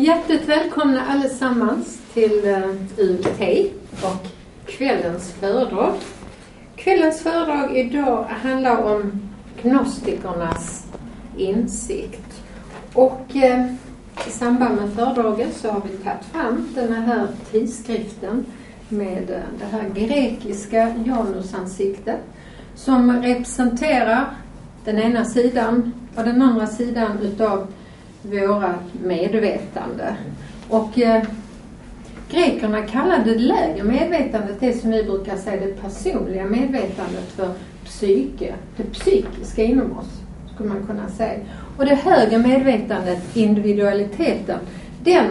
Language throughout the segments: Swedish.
Hjärtligt välkomna allesammans till eh, UT och kvällens föredrag. Kvällens föredrag idag handlar om gnostikernas insikt. Och eh, i samband med föredraget så har vi tagit fram den här tidskriften med eh, det här grekiska janusansiktet som representerar den ena sidan och den andra sidan utav våra medvetande. Och eh, grekerna kallade det lägre medvetandet, det som vi brukar säga det personliga medvetandet för psyke, det psykiska inom oss, skulle man kunna säga. Och det högre medvetandet, individualiteten, den,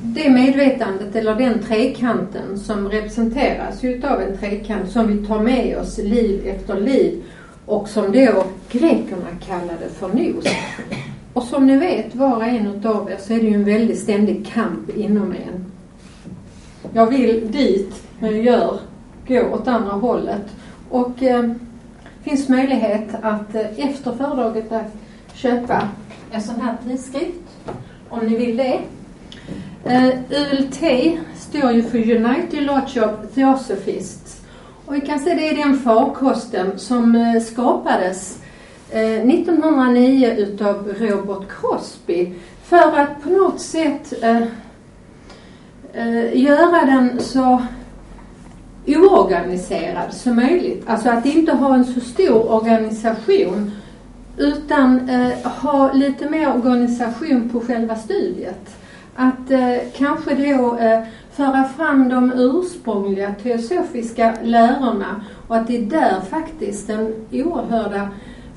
det medvetandet eller den trekanten som representeras utav en trekant som vi tar med oss liv efter liv och som då grekerna kallade för nos. Och som ni vet, var och en utav er, så är det ju en väldigt ständig kamp inom en. Jag vill dit, men jag gör, gå åt andra hållet. Och eh, finns möjlighet att eh, efter föredraget att köpa en sån här tidskrift, om ni vill det. Eh, ULT står ju för United Lodge of Theosophists. Och vi kan se det är den farkosten som eh, skapades Eh, 1909 utav Robert Crosby för att på något sätt eh, eh, göra den så oorganiserad som möjligt. Alltså att inte ha en så stor organisation utan eh, ha lite mer organisation på själva studiet. Att eh, kanske då eh, föra fram de ursprungliga teosofiska lärorna och att det är där faktiskt den oerhörda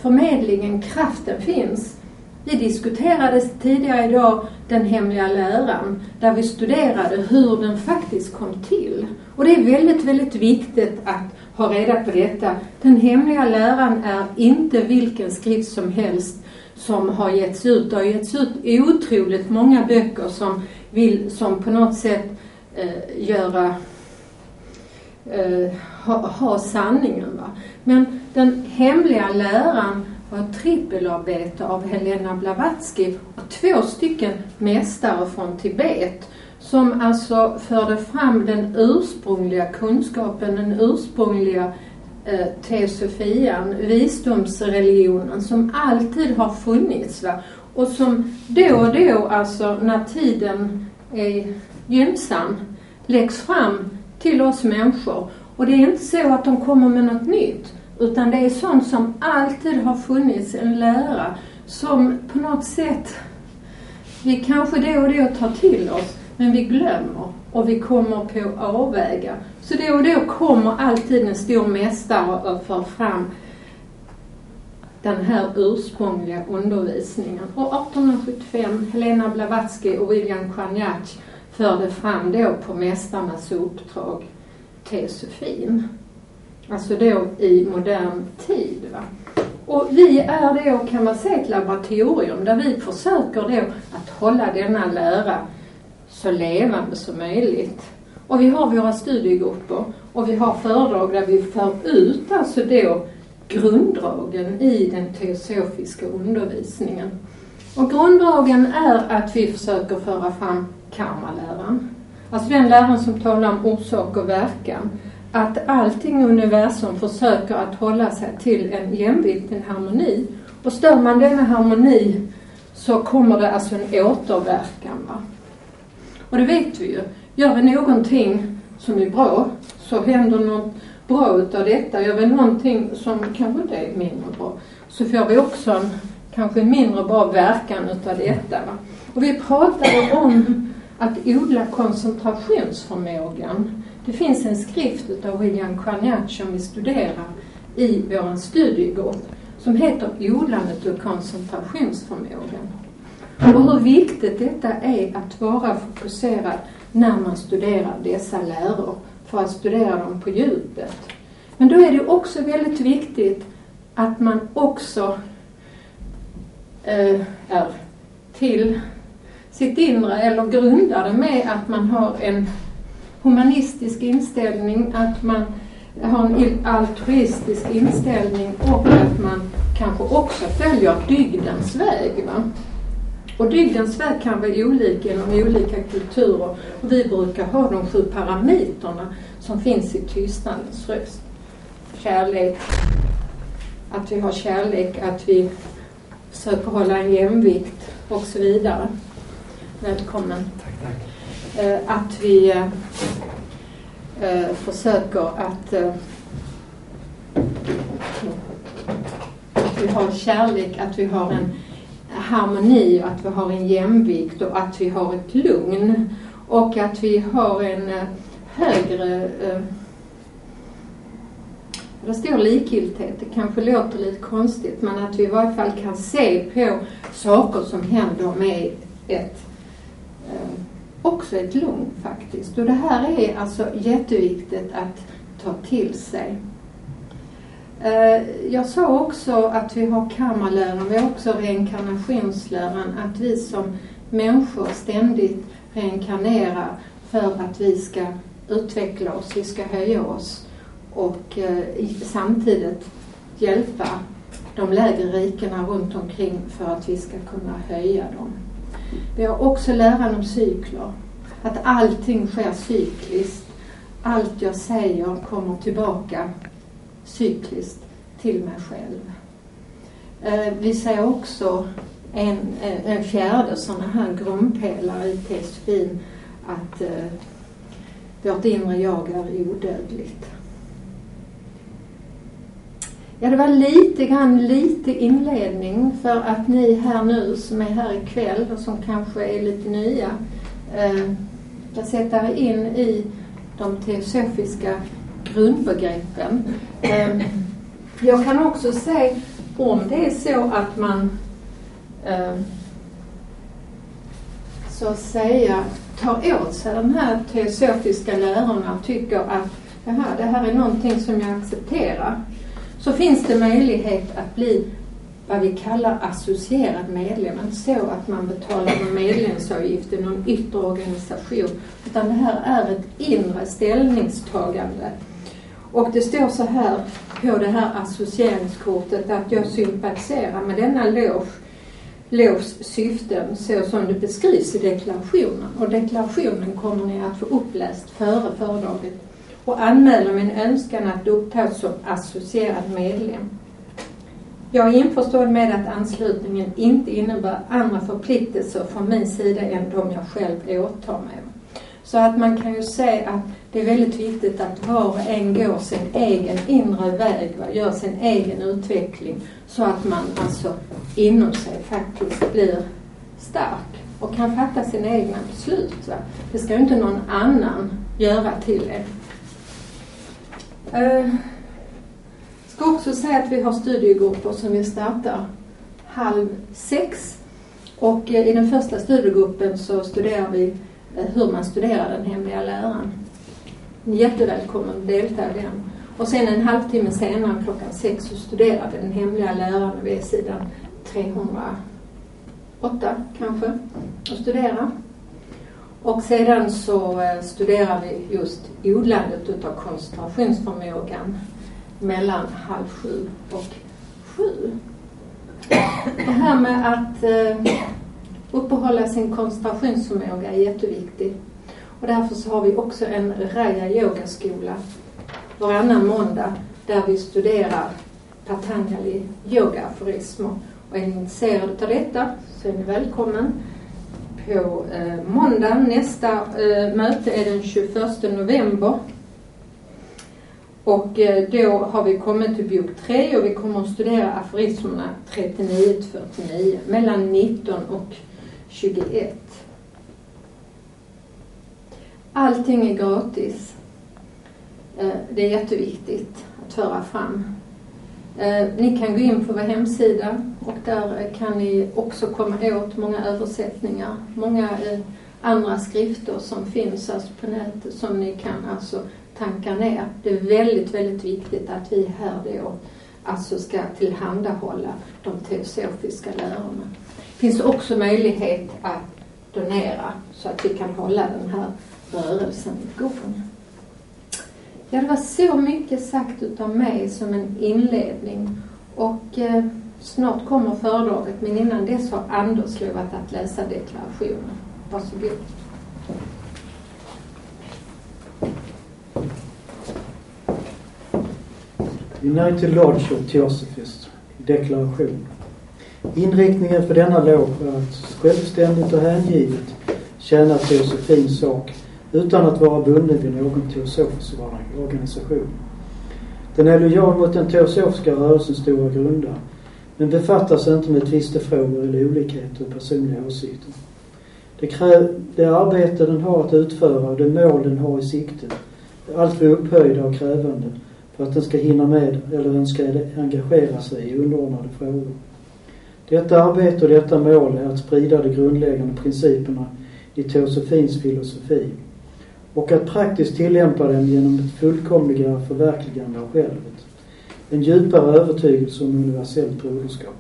förmedlingen, kraften finns. Vi diskuterade tidigare idag den hemliga läran där vi studerade hur den faktiskt kom till. Och det är väldigt, väldigt viktigt att ha reda på detta. Den hemliga läran är inte vilken skrift som helst som har getts ut. Det har getts ut otroligt många böcker som vill, som på något sätt eh, göra eh, ha, ha sanningen. Va? Men den hemliga läran var ett trippelarbete av Helena Blavatsky och två stycken mästare från Tibet som alltså förde fram den ursprungliga kunskapen, den ursprungliga eh, teosofian, visdomsreligionen som alltid har funnits va? och som då och då, alltså när tiden är gynnsam, läggs fram till oss människor. Och det är inte så att de kommer med något nytt. Utan det är sånt som alltid har funnits, en lära som på något sätt vi kanske då och då tar till oss men vi glömmer och vi kommer på avvägar. Så då och då kommer alltid en stor mästare och för fram den här ursprungliga undervisningen. Och 1875, Helena Blavatsky och William Kwaniach förde fram då på mästarnas uppdrag teosofin. Alltså då i modern tid. Va? Och vi är då, kan man säga, ett laboratorium där vi försöker då att hålla denna lära så levande som möjligt. Och vi har våra studiegrupper och vi har föredrag där vi för ut alltså då grunddragen i den teosofiska undervisningen. Och grunddragen är att vi försöker föra fram karmaläran. Alltså den läran som talar om orsak och verkan. Att allting i universum försöker att hålla sig till en jämvikt, en harmoni. Och stör man denna harmoni så kommer det alltså en återverkan. Va? Och det vet vi ju. Gör vi någonting som är bra så händer något bra utav detta. Gör vi någonting som kanske inte är mindre bra så får vi också en kanske mindre bra verkan utav detta. Va? Och vi pratade om att odla koncentrationsförmågan. Det finns en skrift utav William Carnage som vi studerar i vår studiegrupp som heter Odlandet och koncentrationsförmågan. Och hur viktigt detta är att vara fokuserad när man studerar dessa läror för att studera dem på djupet. Men då är det också väldigt viktigt att man också eh, är till sitt inre eller grundar det med att man har en humanistisk inställning, att man har en altruistisk inställning och att man kanske också följer dygdens väg. Va? Och dygdens väg kan vara olika inom olika kulturer. Och vi brukar ha de sju parametrarna som finns i tystnadens röst. Kärlek, att vi har kärlek, att vi försöker hålla en jämvikt och så vidare. Välkommen. Tack, tack. Eh, att vi eh, försöker att, eh, att vi har kärlek, att vi har en harmoni att vi har en jämvikt och att vi har ett lugn och att vi har en högre det står likgiltighet, det kanske låter lite konstigt men att vi i varje fall kan se på saker som händer med ett också ett lugn faktiskt. Och det här är alltså jätteviktigt att ta till sig. Eh, jag sa också att vi har kammarläran, vi har också reinkarnationsläran, att vi som människor ständigt reinkarnerar för att vi ska utveckla oss, vi ska höja oss och eh, samtidigt hjälpa de lägre rikena runt omkring för att vi ska kunna höja dem. Vi har också läran om cykler. Att allting sker cykliskt. Allt jag säger kommer tillbaka cykliskt till mig själv. Eh, vi ser också en, eh, en fjärde sån här grundpelare i teosofin att eh, vårt inre jag är odödligt. Ja, det var lite grann lite inledning för att ni här nu som är här ikväll och som kanske är lite nya eh, ska sätta er in i de teosofiska grundbegreppen. Ehm, jag kan också säga om det är så att man ehm, så att säga tar åt sig de här teosofiska lärorna och tycker att Jaha, det här är någonting som jag accepterar så finns det möjlighet att bli vad vi kallar associerad medlem. Inte så att man betalar någon medlemsavgift i någon yttre organisation. Utan det här är ett inre ställningstagande. Och det står så här på det här associeringskortet att jag sympatiserar med denna loge lovs syften så som det beskrivs i deklarationen. Och deklarationen kommer ni att få uppläst före föredraget och anmäler min önskan att upptas som associerad medlem. Jag är införstådd med att anslutningen inte innebär andra förpliktelser från min sida än de jag själv åtar mig. Så att man kan ju se att det är väldigt viktigt att var och en går sin egen inre väg, va? gör sin egen utveckling så att man alltså inom sig faktiskt blir stark och kan fatta sina egna beslut. Va? Det ska ju inte någon annan göra till en. Uh, eh, ska också säga att vi har studiegrupper som vi startar halv sex. Och eh, i den första studiegruppen så studerar vi eh, hur man studerar den hemliga läran. Ni är jättevälkommen att delta i den. Och sen en halvtimme senare klockan sex så studerar vi den hemliga läran och vi är sidan 308 kanske och studerar. Och sedan så eh, studerar vi just odlandet utav koncentrationsförmågan mellan halv sju och sju. Det här med att eh, uppehålla sin koncentrationsförmåga är jätteviktigt. Och därför så har vi också en Raya yogaskola varannan måndag där vi studerar Patanjali yoga-aforismer. Och är ni intresserade av detta så är ni välkommen på eh, måndag. Nästa eh, möte är den 21 november. Och eh, då har vi kommit till bok 3 och vi kommer att studera aforismerna 39-49, mellan 19 och 21. Allting är gratis. Eh, det är jätteviktigt att föra fram. Eh, ni kan gå in på vår hemsida och där kan ni också komma åt många översättningar, många andra skrifter som finns alltså på nätet som ni kan alltså tankar ner. Det är väldigt, väldigt viktigt att vi här då alltså ska tillhandahålla de teosofiska lärorna. Det finns också möjlighet att donera så att vi kan hålla den här rörelsen igång. Ja, det var så mycket sagt utav mig som en inledning. Och eh, Snart kommer föredraget men innan dess har Anders lovat att läsa deklarationen. Varsågod. United Lodge of Theosophists deklaration. Inriktningen för denna låg är att självständigt och hängivet tjäna teosofins sak utan att vara bunden vid någon teosofisk organisation. Den är lojal mot den teosofiska rörelsens stora grunder men befattar sig inte med tvistefrågor eller olikheter och personliga åsikter. Det, kräv, det arbete den har att utföra och det mål den har i sikte alltför upphöjda och krävande för att den ska hinna med eller önska engagera sig i underordnade frågor. Detta arbete och detta mål är att sprida de grundläggande principerna i teosofins filosofi och att praktiskt tillämpa dem genom ett fullkomligare förverkligande av självet. En djupare övertygelse om universellt broderskap.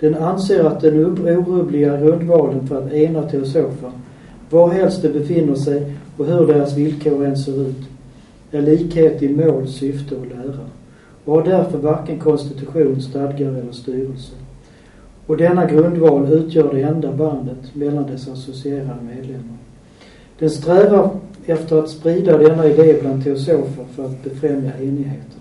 Den anser att den orubbliga grundvalen för att ena teosofer, varhelst de befinner sig och hur deras villkor än ser ut, är likhet i mål, syfte och lära och har därför varken konstitution, stadgar eller styrelse. Och denna grundval utgör det enda bandet mellan dess associerade medlemmar. Den strävar efter att sprida denna idé bland teosofer för att befrämja enigheten.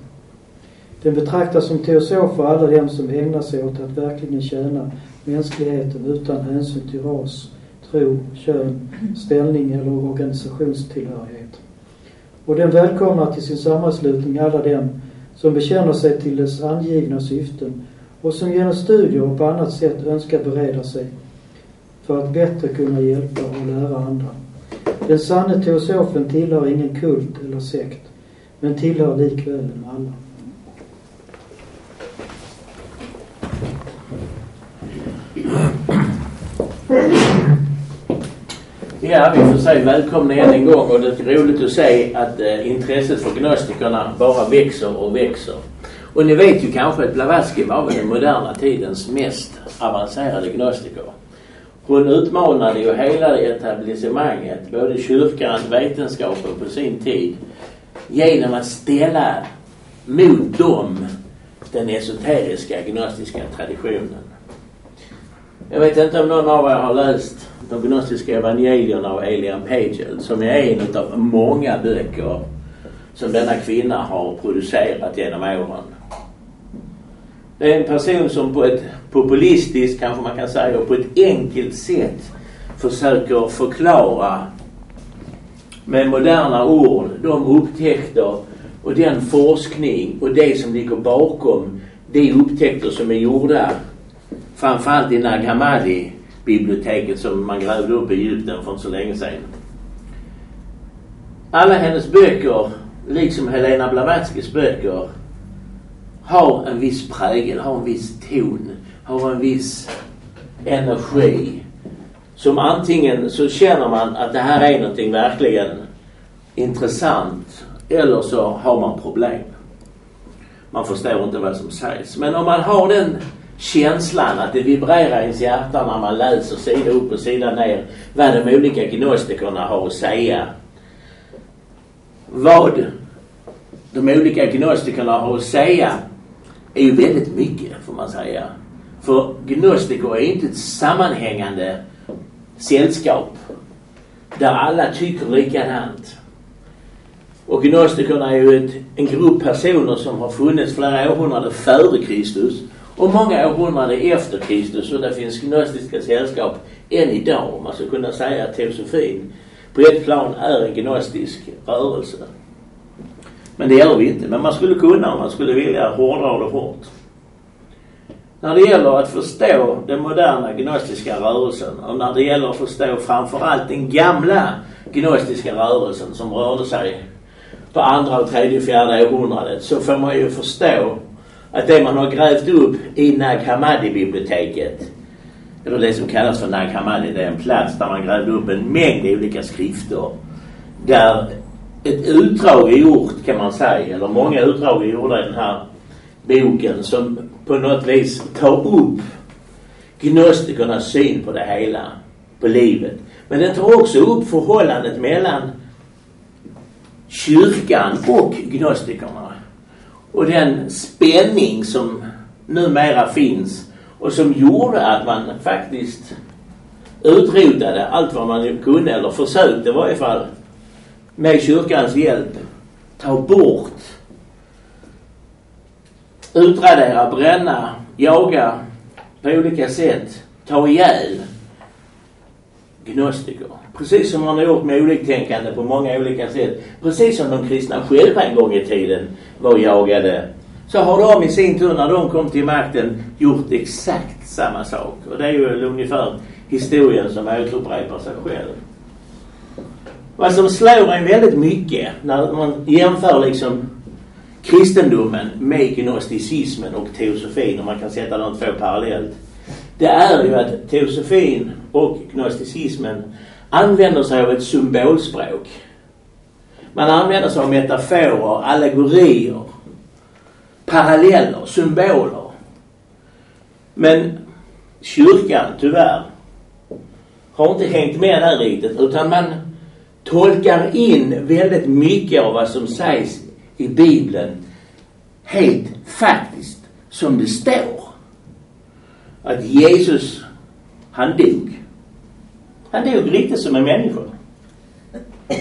Den betraktas som teosofer alla dem som ägnar sig åt att verkligen tjäna mänskligheten utan hänsyn till ras, tro, kön, ställning eller organisationstillhörighet. Och den välkomnar till sin sammanslutning alla dem som bekänner sig till dess angivna syften och som genom studier och på annat sätt önskar bereda sig för att bättre kunna hjälpa och lära andra. Den sanne teosofen tillhör ingen kult eller sekt, men tillhör likväl dem alla. Ja, vi får säga välkomna än en gång och det är roligt att se att eh, intresset för gnostikerna bara växer och växer. Och ni vet ju kanske att Blavatsky var väl den moderna tidens mest avancerade gnostiker. Hon utmanade ju hela etablissemanget, både kyrkan, vetenskapen på sin tid, genom att ställa mot dem den esoteriska gnostiska traditionen. Jag vet inte om någon av er har läst de gnostiska evangelierna av Elian Pagel som är en av många böcker som denna kvinna har producerat genom åren. Det är en person som på ett populistiskt, kanske man kan säga, och på ett enkelt sätt försöker förklara med moderna ord de upptäckter och den forskning och det som ligger bakom de upptäckter som är gjorda framförallt i Nag Hammadi biblioteket som man grävde upp i Egypten för inte så länge sedan. Alla hennes böcker, liksom Helena Blavatskys böcker, har en viss prägel, har en viss ton, har en viss energi. Som antingen så känner man att det här är någonting verkligen intressant eller så har man problem. Man förstår inte vad som sägs. Men om man har den känslan att det vibrerar i ens hjärta när man läser sida upp och sida ner vad de olika gnostikerna har att säga. Vad de olika gnostikerna har att säga är ju väldigt mycket får man säga. För gnostiker är inte ett sammanhängande sällskap där alla tycker likadant. Och gnostikerna är ju ett, en grupp personer som har funnits flera århundraden före Kristus och många århundraden efter Kristus och det finns gnostiska sällskap än idag. om Man ska kunna säga att teosofin på ett plan är en gnostisk rörelse. Men det gör vi inte. Men man skulle kunna om man skulle vilja hårdra det hårt. När det gäller att förstå den moderna gnostiska rörelsen och när det gäller att förstå framförallt den gamla gnostiska rörelsen som rörde sig på andra och tredje och fjärde århundradet så får man ju förstå att det man har grävt upp i Nag Hammadi-biblioteket, eller det som kallas för Nag Hammadi, det är en plats där man grävde upp en mängd olika skrifter. Där ett utdrag är gjort kan man säga, eller många utdrag är gjorda i den här boken som på något vis tar upp gnostikernas syn på det hela, på livet. Men den tar också upp förhållandet mellan kyrkan och gnostikerna och den spänning som numera finns och som gjorde att man faktiskt utrotade allt vad man kunde, eller försökte i varje fall, med kyrkans hjälp ta bort, utradera, bränna, jaga på olika sätt, ta ihjäl gnostiker. Precis som man har gjort med oliktänkande på många olika sätt. Precis som de kristna själva en gång i tiden var jagade. Så har de i sin tur när de kom till makten gjort exakt samma sak. Och det är ju ungefär historien som återupprepar sig själv. Vad som slår en väldigt mycket när man jämför liksom kristendomen med gnosticismen och teosofin, om man kan sätta de två parallellt. Det är ju att teosofin och gnosticismen använder sig av ett symbolspråk. Man använder sig av metaforer, allegorier, paralleller, symboler. Men kyrkan, tyvärr, har inte hängt med där riktigt utan man tolkar in väldigt mycket av vad som sägs i Bibeln helt faktiskt som det står. Att Jesus, han dog. Han dog riktigt som en människa.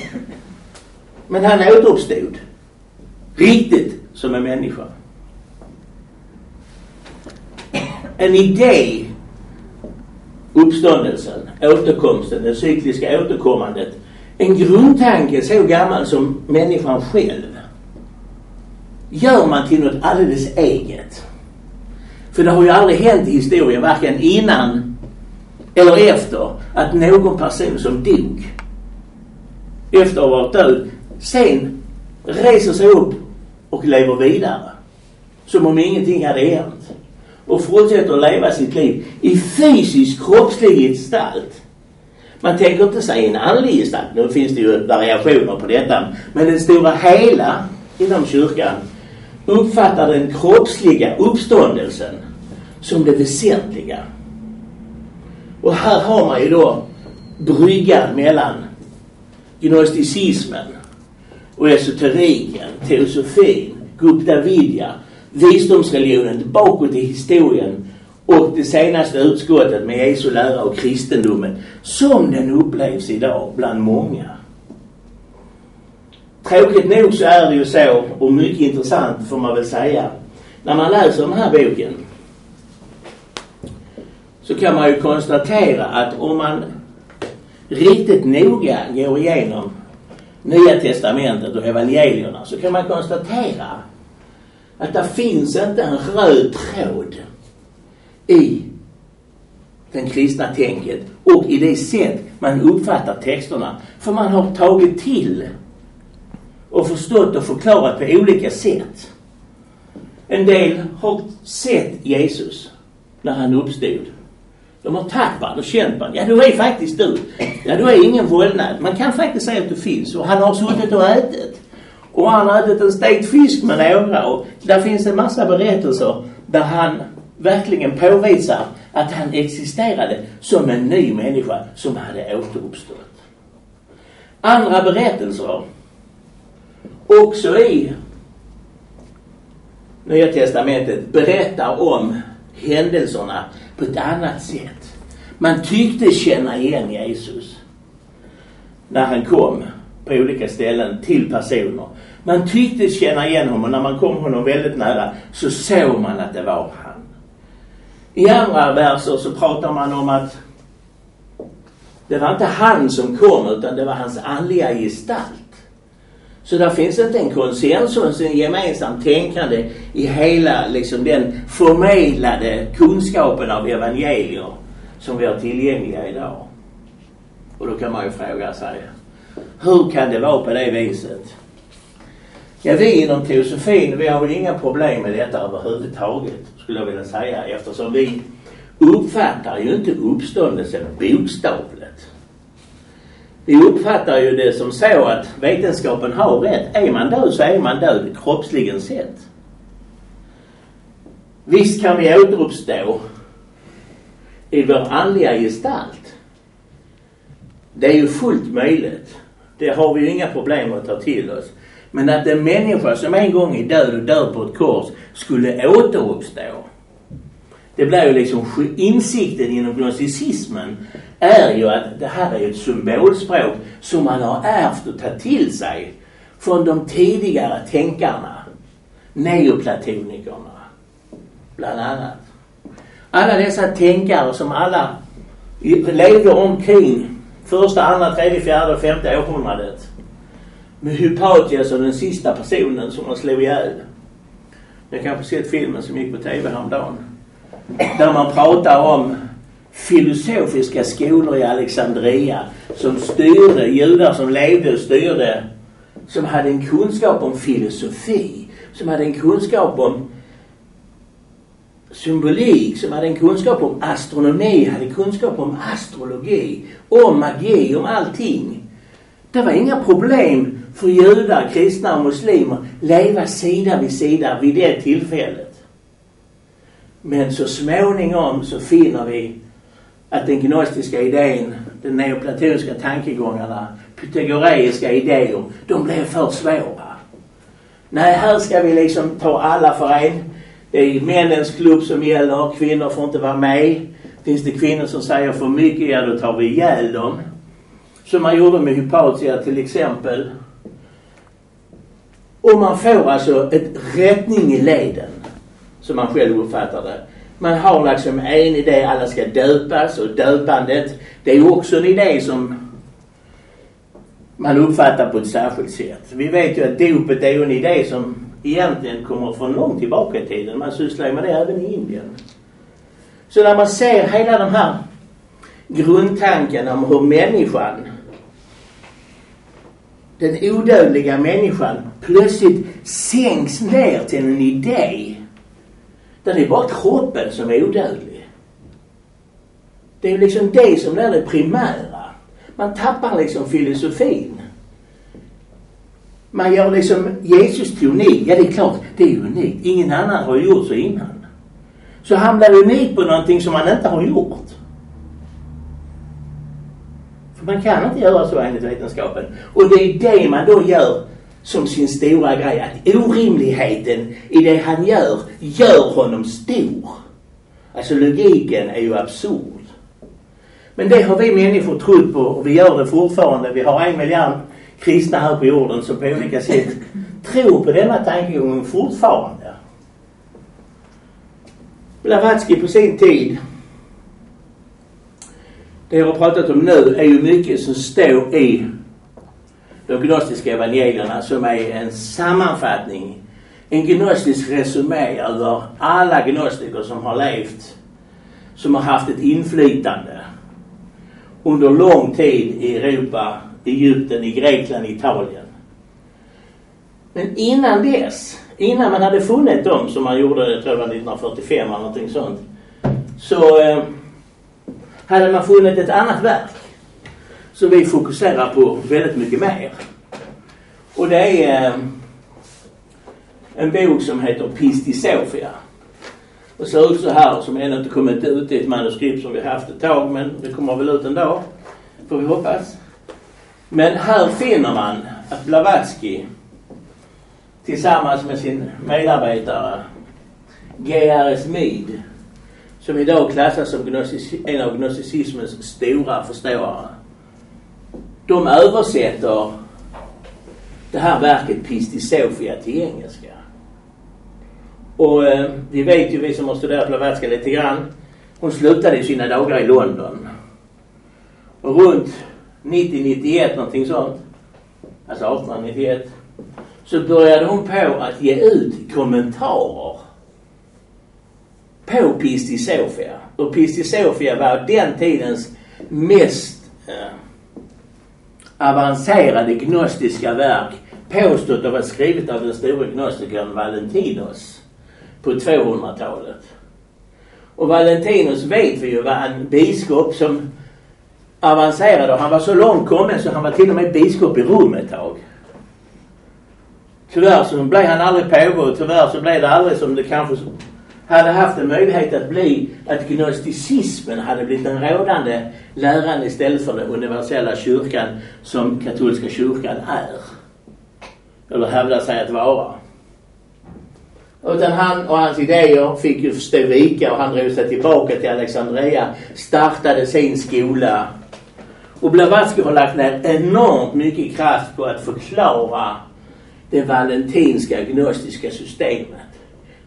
Men han återuppstod. Riktigt som en människa. En idé, uppståndelsen, återkomsten, det cykliska återkommandet. En grundtanke så gammal som människan själv gör man till något alldeles eget. För det har ju aldrig hänt i historien, varken innan eller efter, att någon person som dog efter att ha varit död sen reser sig upp och lever vidare. Som om ingenting hade hänt. Och fortsätter att leva sitt liv i fysisk kroppslig gestalt. Man tänker inte sig en andlig gestalt. Nu finns det ju variationer på detta. Men den stora hela inom kyrkan uppfattar den kroppsliga uppståndelsen som det väsentliga. Och här har man ju då bryggan mellan gnosticismen och esoteriken, teosofin, Gupta Vidya, visdomsreligionen bakåt i historien och det senaste utskottet med Jesu lära och kristendomen som den upplevs idag bland många. Tråkigt nog så är det ju så, och mycket intressant får man väl säga, när man läser den här boken så kan man ju konstatera att om man riktigt noga går igenom Nya Testamentet och evangelierna så kan man konstatera att det finns inte en röd tråd i den kristna tänket och i det sätt man uppfattar texterna. För man har tagit till och förstått och förklarat på olika sätt. En del har sett Jesus när han uppstod. De har tagit och känt varandra. Ja, du är faktiskt du. Ja, du är ingen vålnad. Man kan faktiskt säga att du finns. Och han har suttit och ätit. Och han har ätit en stekt fisk med några. Och där finns en massa berättelser där han verkligen påvisar att han existerade som en ny människa som hade återuppstått. Andra berättelser också i Nya Testamentet berättar om händelserna på ett annat sätt. Man tyckte känna igen Jesus när han kom på olika ställen till personer. Man tyckte känna igen honom och när man kom honom väldigt nära så såg man att det var han. I andra verser så pratar man om att det var inte han som kom utan det var hans andliga gestalt. Så där finns inte en konsensus, en gemensam tänkande i hela liksom den förmedlade kunskapen av evangelier som vi har tillgängliga idag. Och då kan man ju fråga sig, hur kan det vara på det viset? Ja, vi inom teosofin, vi har väl inga problem med detta överhuvudtaget, skulle jag vilja säga, eftersom vi uppfattar ju inte uppståndelsen bokstavligt. Vi uppfattar ju det som så att vetenskapen har rätt. Är man död så är man död kroppsligen sett. Visst kan vi återuppstå i vår andliga gestalt. Det är ju fullt möjligt. Det har vi ju inga problem att ta till oss. Men att en människa som en gång är död och dör på ett kors skulle återuppstå det blir ju liksom insikten inom gnosticismen är ju att det här är ett symbolspråk som man har ärvt och tagit till sig från de tidigare tänkarna. Neoplatonikerna, bland annat. Alla dessa tänkare som alla levde omkring första, andra, tredje, fjärde och femte århundradet. Med Hypatias och den sista personen som de slog ihjäl. Jag kanske sett filmen som gick på TV häromdagen. Där man pratar om filosofiska skolor i Alexandria som styrde, judar som levde och styrde, som hade en kunskap om filosofi, som hade en kunskap om symbolik, som hade en kunskap om astronomi, hade kunskap om astrologi, om magi, om allting. Det var inga problem för judar, kristna och muslimer leva sida vid sida vid det tillfället. Men så småningom så finner vi att den gnostiska idén, de neoplatonska tankegångarna, pythagoreiska idéer, de blev för svåra. Nej, här ska vi liksom ta alla för en. Det är männens klubb som gäller, kvinnor får inte vara med. Finns det kvinnor som säger för mycket, ja då tar vi ihjäl dem. Som man gjorde med Hypatia till exempel. Och man får alltså ett rättning i leden, som man själv uppfattar det. Man har liksom en idé, alla ska döpas och döpandet, det är också en idé som man uppfattar på ett särskilt sätt. Vi vet ju att dopet är ju en idé som egentligen kommer från långt tillbaka i tiden. Man sysslar ju med det även i Indien. Så när man ser hela den här grundtanken om hur människan, den odödliga människan, plötsligt sänks ner till en idé där det är bara kroppen som är odödlig. Det är liksom det som är det primära. Man tappar liksom filosofin. Man gör liksom Jesus till unik. Ja, det är klart, det är unikt. Ingen annan har gjort så innan. Så han blir unik på någonting som han inte har gjort. För man kan inte göra så enligt vetenskapen. Och det är det man då gör som sin stora grej. Att orimligheten i det han gör, gör honom stor. Alltså logiken är ju absurd. Men det har vi människor trott på och vi gör det fortfarande. Vi har en miljard kristna här på jorden som på olika sätt tror på denna tankegång fortfarande. Blavatsky på sin tid, det jag har pratat om nu är ju mycket som står i de gnostiska evangelierna som är en sammanfattning, en gnostisk resumé över alla gnostiker som har levt, som har haft ett inflytande under lång tid i Europa, Egypten, i Grekland, Italien. Men innan dess, innan man hade funnit dem som man gjorde, jag tror det var 1945 eller någonting sånt, så eh, hade man funnit ett annat verk som vi fokuserar på väldigt mycket mer. Och det är ehm, en bok som heter Pisti Sofia. Och ser ut så här som ännu inte kommit ut. Det är ett manuskript som vi haft ett tag men det kommer väl ut en dag. Får vi hoppas. Men här finner man att Blavatsky tillsammans med sin medarbetare G.R.S. Mead som idag klassas som en av gnosticismens stora förståare. De översätter det här verket Pisti Sofia till engelska. Och eh, vi vet ju, vi som har studerat Blavatsky lite grann, hon slutade sina dagar i London. Och runt 90-91 någonting sånt, alltså 1891, så började hon på att ge ut kommentarer på Pisti Sofia. Och Pisti Sofia var den tidens mest eh, avancerade gnostiska verk påstått att vara skrivet av den store gnostikern Valentinos på 200-talet. Och Valentinus vet vi ju var en biskop som avancerade och han var så långt kommen så han var till och med biskop i Rom ett tag. Tyvärr så blev han aldrig påve och tyvärr så blev det aldrig som det kanske hade haft en möjlighet att bli att gnosticismen hade blivit den rådande läran istället för den universella kyrkan som katolska kyrkan är. Eller hävdar sig att vara. Utan han och hans idéer fick ju stå vika och han drog sig tillbaka till Alexandria, startade sin skola. Och Blavatsky har lagt ner enormt mycket kraft på att förklara det valentinska gnostiska systemet.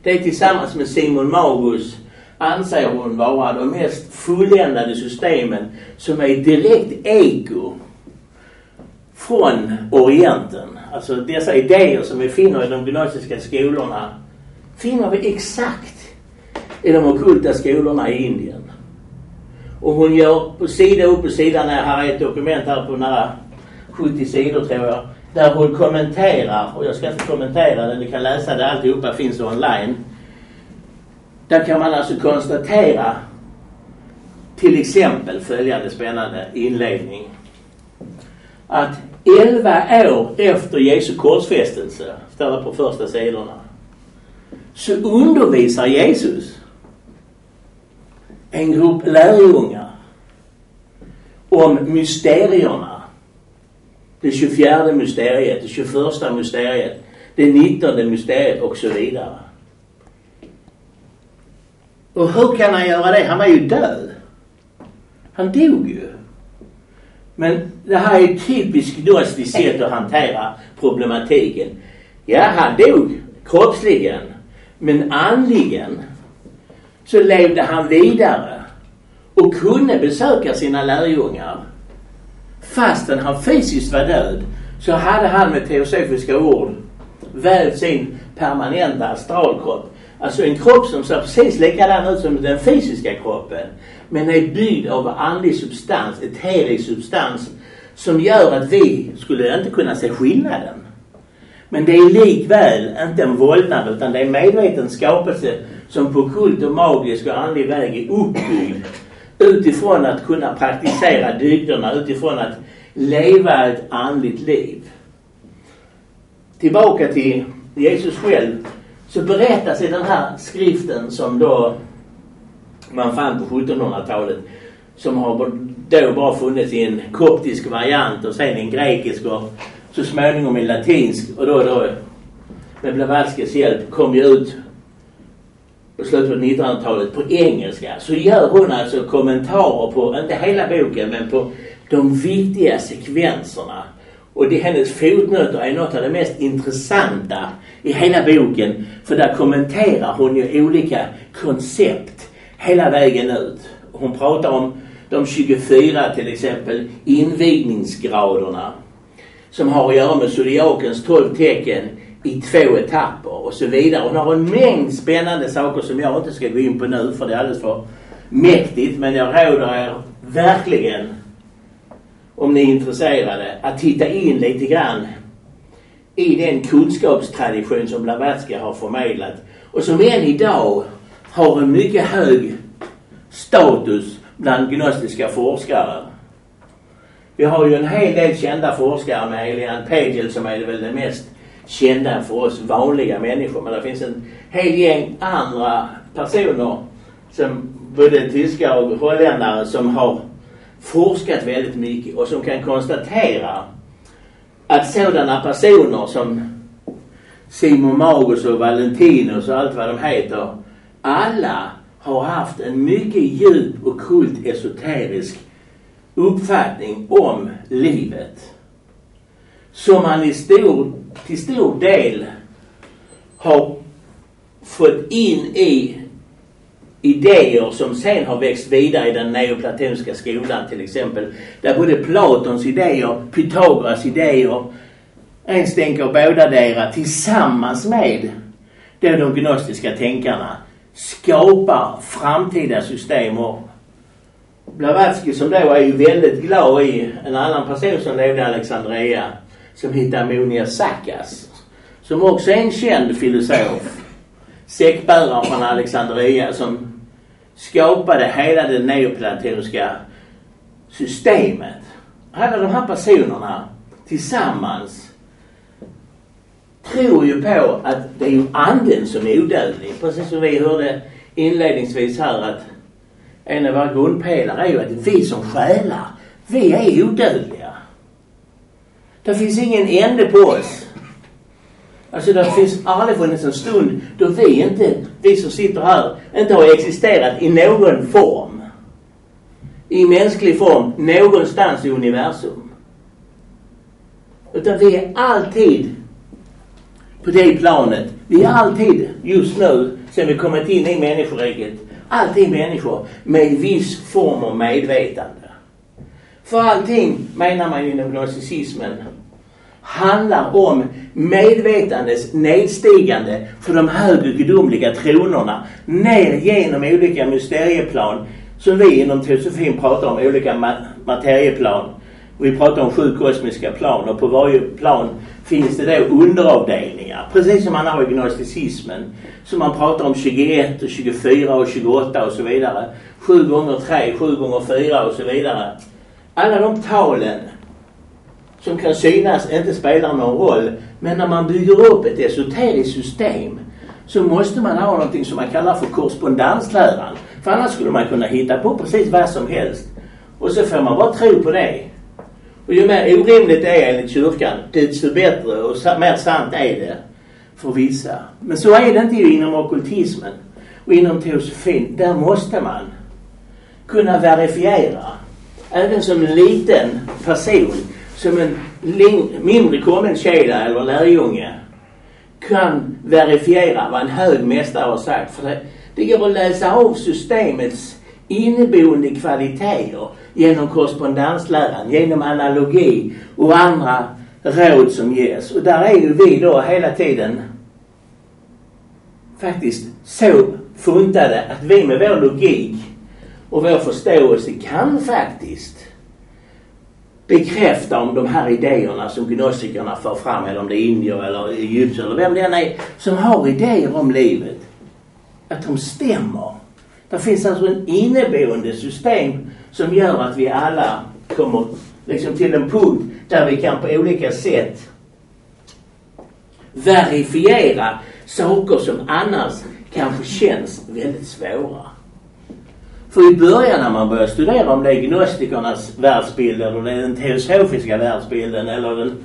Det tillsammans med Simon Magus anser hon vara de mest fulländade systemen som är direkt eko från Orienten. Alltså dessa idéer som vi finner i de gnostiska skolorna finner vi exakt i de ockulta skolorna i Indien. Och hon gör på sida upp och sida ner, här är ett dokument här på nära 70 sidor tror jag, där hon kommenterar, och jag ska inte kommentera det, ni kan läsa det alltihopa finns online. Där kan man alltså konstatera till exempel följande spännande inledning. Att 11 år efter Jesu korsfästelse, står det på första sidorna, så undervisar Jesus en grupp lärjungar om mysterierna. Det 24 mysteriet, det 21 mysteriet, det 19 mysteriet och så vidare. Och hur kan han göra det? Han var ju död. Han dog ju. Men det här är ett typiskt gnostiskt sätt att hantera problematiken. Ja, han dog kroppsligen. Men andligen så levde han vidare och kunde besöka sina lärjungar. Fastän han fysiskt var död så hade han med teosofiska ord vävt sin permanenta astralkropp. Alltså en kropp som ser precis likadan ut som den fysiska kroppen. Men är byggd av andlig substans, eterisk substans som gör att vi skulle inte kunna se skillnaden. Men det är likväl inte en vålnad utan det är en medveten skapelse som på kult och magisk och andlig väg är uppbyggd utifrån att kunna praktisera dygderna, utifrån att leva ett andligt liv. Tillbaka till Jesus själv så berättas i den här skriften som då man fann på 1700-talet som har då bara funnits i en koptisk variant och sen en grekisk och så småningom en latinsk och då, då med Blavatskes hjälp kom ju ut på slutet av 1900-talet på engelska så gör hon alltså kommentarer på, inte hela boken, men på de viktiga sekvenserna. Och det, hennes fotnoter är något av det mest intressanta i hela boken. För där kommenterar hon ju olika koncept hela vägen ut. Hon pratar om de 24 till exempel invigningsgraderna som har att göra med zodiakens 12 tecken i två etapper och så vidare. Hon har en mängd spännande saker som jag inte ska gå in på nu för det är alldeles för mäktigt. Men jag råder er verkligen, om ni är intresserade, att titta in lite grann i den kunskapstradition som Blavatsky har förmedlat och som än idag har en mycket hög status bland gnostiska forskare. Vi har ju en hel del kända forskare med Elian Pagel som är väl den mest kända för oss vanliga människor. Men det finns en hel gäng andra personer som både tyskar och holländare som har forskat väldigt mycket och som kan konstatera att sådana personer som Simon Magus och Valentinus och allt vad de heter. Alla har haft en mycket djup och kult esoterisk uppfattning om livet. Som man i stor, till stor del har fått in i idéer som sen har växt vidare i den neoplatonska skolan till exempel. Där både Platons idéer, Pythagoras idéer, ens tänker båda tillsammans med då de gnostiska tänkarna skapar framtida system. Och Blavatsky som då är ju väldigt glad i en annan person som levde i Alexandria som hette Ammonia Sakas. Som också är en känd filosof. Säckbäraren från Alexandria som skapade hela det neoplatonska systemet. Alla de här personerna tillsammans tror ju på att det är ju anden som är odödlig. Precis som vi hörde inledningsvis här att en av våra grundpelare är ju att vi som själar, vi är odödliga. Det finns ingen ände på oss. Alltså det finns aldrig funnits en stund då vi inte, vi som sitter här, inte har existerat i någon form. I mänsklig form, någonstans i universum. Utan vi är alltid på det planet. Vi är alltid, just nu, sen vi kommit in i människoriket, alltid människor med viss form av medvetande. För allting, menar man inom gnosticismen, handlar om medvetandes nedstigande för de högre gudomliga tronerna ner genom olika mysterieplan som vi inom teosofin pratar om, olika materieplan. Vi pratar om sju kosmiska plan och på varje plan finns det då underavdelningar. Precis som man har i gnosticismen. Så man pratar om 21 och 24 och 28 och så vidare. 7 gånger 3, 7 gånger 4 och så vidare. Alla de talen som kan synas inte spelar någon roll. Men när man bygger upp ett esoteriskt system så måste man ha någonting som man kallar för korrespondensläran. För annars skulle man kunna hitta på precis vad som helst. Och så får man bara tro på det. Och ju mer orimligt det är enligt kyrkan, desto bättre och mer sant är det för vissa. Men så är det inte inom okultismen och inom teosofin. Där måste man kunna verifiera, även som en liten person, som en mindre kommen kedja eller lärjunge, kan verifiera vad en hög mästare har sagt. För det, det går att läsa av systemets inneboende kvaliteter genom korrespondensläran, genom analogi och andra råd som ges. Och där är ju vi då hela tiden faktiskt så funtade att vi med vår logik och vår förståelse kan faktiskt bekräfta om de här idéerna som gnostikerna för fram eller om det är indier eller egyptier eller vem det än är som har idéer om livet. Att de stämmer. Det finns alltså en inneboende system som gör att vi alla kommer liksom till en punkt där vi kan på olika sätt verifiera saker som annars kanske känns väldigt svåra. För i början när man börjar studera om det är gnostikernas världsbild eller det är den teosofiska världsbilden eller den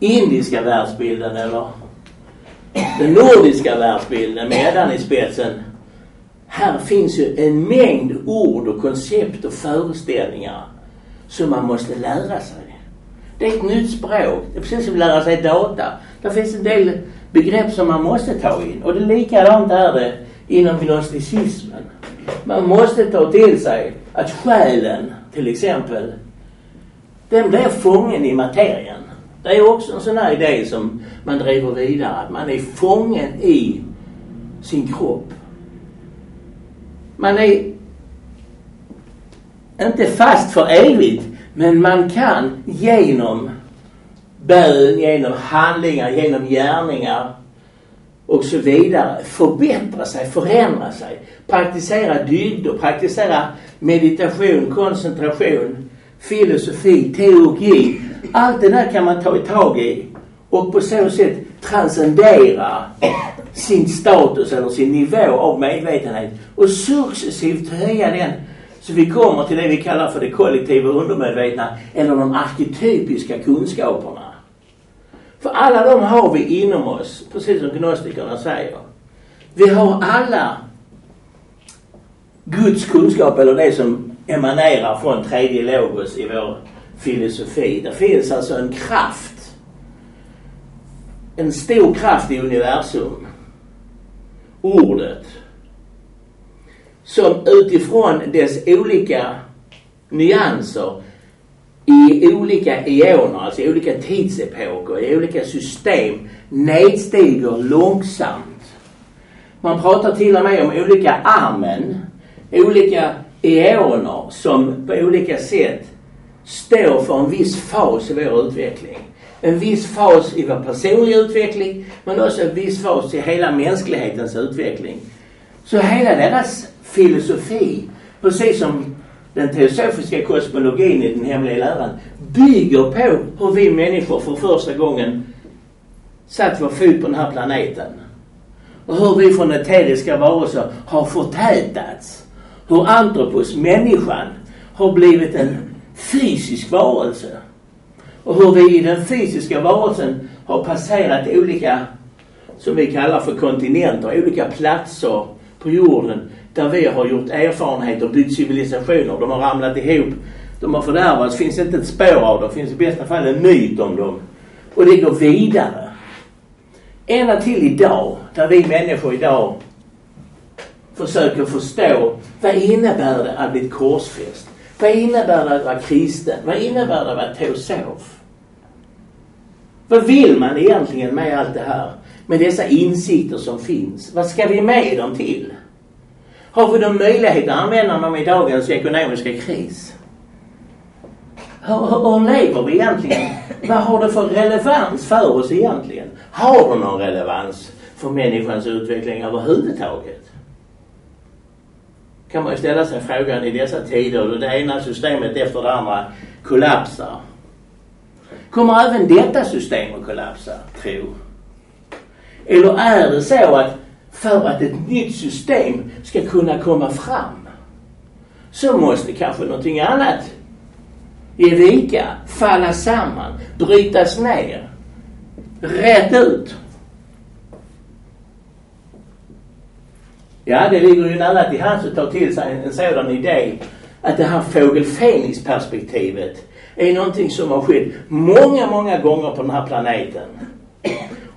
indiska världsbilden eller den nordiska världsbilden med i spetsen här finns ju en mängd ord och koncept och föreställningar som man måste lära sig. Det är ett nytt språk. Det är precis som att lära sig data. Det finns en del begrepp som man måste ta in. Och det likadant är det inom gnosticismen. Man måste ta till sig att själen, till exempel, den blir fången i materien. Det är också en sån här idé som man driver vidare. Att man är fången i sin kropp. Man är inte fast för evigt, men man kan genom bön, genom handlingar, genom gärningar och så vidare förbättra sig, förändra sig, praktisera dygder, praktisera meditation, koncentration, filosofi, teologi. Allt det där kan man ta tag i och på så sätt transcendera sin status eller sin nivå av medvetenhet och successivt höja den så vi kommer till det vi kallar för det kollektiva undermedvetna eller de arketypiska kunskaperna. För alla de har vi inom oss, precis som gnostikerna säger. Vi har alla Guds kunskap eller det som emanerar från tredje logos i vår filosofi. Det finns alltså en kraft. En stor kraft i universum ordet som utifrån dess olika nyanser i olika eoner, alltså i olika tidsepoker, i olika system nedstiger långsamt. Man pratar till och med om olika armen, olika eoner som på olika sätt står för en viss fas i vår utveckling en viss fas i vår personliga utveckling men också en viss fas i hela mänsklighetens utveckling. Så hela deras filosofi, precis som den teosofiska kosmologin i den hemliga läran, bygger på hur vi människor för första gången satt vår fot på den här planeten. Och hur vi från eteriska varelser har förtätats. Hur antropos, människan, har blivit en fysisk varelse och hur vi i den fysiska varelsen har passerat olika som vi kallar för kontinenter, olika platser på jorden där vi har gjort erfarenheter och byggt civilisationer. De har ramlat ihop. De har fördärvats. finns inte ett spår av dem. finns i bästa fall en myt om dem. Och det går vidare. Ända till idag, där vi människor idag försöker förstå vad innebär det att bli korsfäst? Vad innebär det att vara kristen? Vad innebär det att vara teosof? Vad vill man egentligen med allt det här? Med dessa insikter som finns? Vad ska vi med dem till? Har vi någon möjlighet att använda dem i dagens ekonomiska kris? Hur, hur, hur lever vi egentligen? Vad har det för relevans för oss egentligen? Har det någon relevans för människans utveckling överhuvudtaget? Kan man ju ställa sig frågan i dessa tider då det ena systemet efter det andra kollapsar. Kommer även detta system att kollapsa, tro? Eller är det så att för att ett nytt system ska kunna komma fram så måste kanske någonting annat ge vika, falla samman, brytas ner, rätt ut. Ja, det ligger ju nära till hands att ta till sig en, en sådan idé att det här fågel perspektivet är någonting som har skett många, många gånger på den här planeten.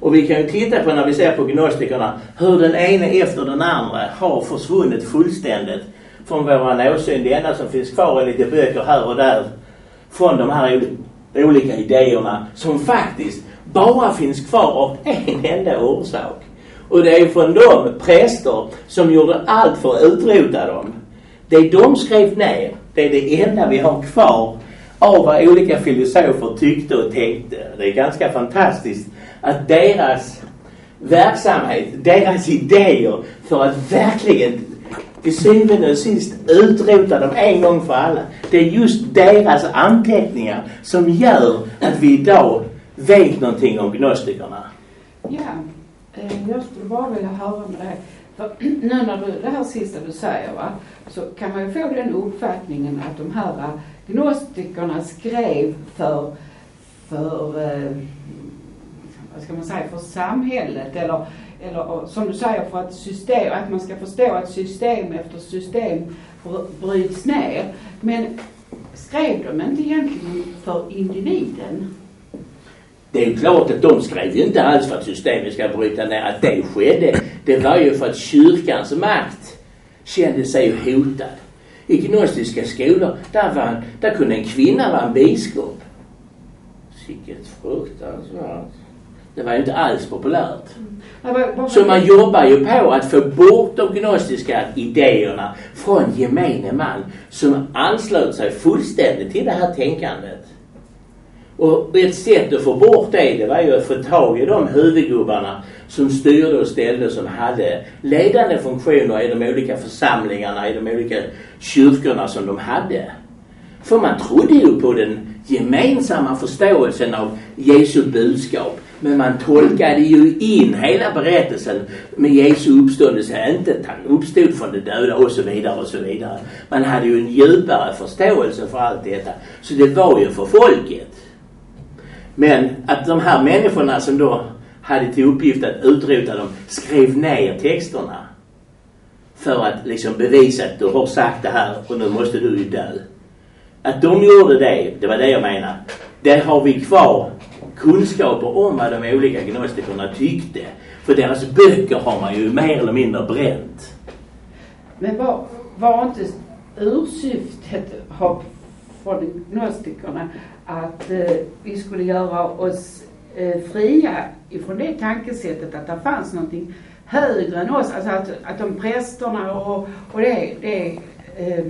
Och vi kan ju titta på när vi ser på gnostikerna hur den ene efter den andra har försvunnit fullständigt från våran åsyn. Det enda som finns kvar är lite böcker här och där från de här olika idéerna som faktiskt bara finns kvar av en enda orsak. Och det är från de präster som gjorde allt för att utrota dem. Det de skrev ner, det är det enda vi har kvar av vad olika filosofer tyckte och tänkte. Det är ganska fantastiskt att deras verksamhet, deras idéer för att verkligen till syvende och sist utrota dem en gång för alla. Det är just deras anteckningar som gör att vi idag vet någonting om gnostikerna. Ja, eh, jag skulle bara vilja höra med dig. För nu när du, det här sista du säger va, så kan man ju få den uppfattningen att de här gnostikerna skrev för, för eh, vad ska man säga, för samhället eller, eller som du säger för att system, att man ska förstå att system efter system bryts ner. Men skrev de inte egentligen för individen? Det är klart att de skrev ju inte alls för att systemet ska bryta ner. Att det skedde, det var ju för att kyrkans makt kände sig hotad. I gnostiska skolor, där, var, där kunde en kvinna vara en biskop. Sicket fruktansvärt. Det var ju inte alls populärt. Mm. Så man jobbar ju på att få bort de gnostiska idéerna från gemene man som anslöt sig fullständigt till det här tänkandet. Och ett sätt att få bort det, det var ju att få tag i de huvudgubbarna som styrde och ställde som hade ledande funktioner i de olika församlingarna, i de olika kyrkorna som de hade. För man trodde ju på den gemensamma förståelsen av Jesu budskap. Men man tolkade ju in hela berättelsen med Jesu uppståndelse. Inte att han uppstod från de döda och så vidare och så vidare. Man hade ju en djupare förståelse för allt detta. Så det var ju för folket. Men att de här människorna som då hade till uppgift att utrota dem skrev ner texterna. För att liksom bevisa att du har sagt det här och nu måste du ju dö. Att de gjorde det, det var det jag menar. Det har vi kvar kunskaper om vad de olika gnostikerna tyckte. För deras böcker har man ju mer eller mindre bränt. Men var, var inte ursyftet från gnostikerna att eh, vi skulle göra oss eh, fria ifrån det tankesättet att det fanns någonting högre än oss. Alltså att, att de prästerna och, och det, det eh,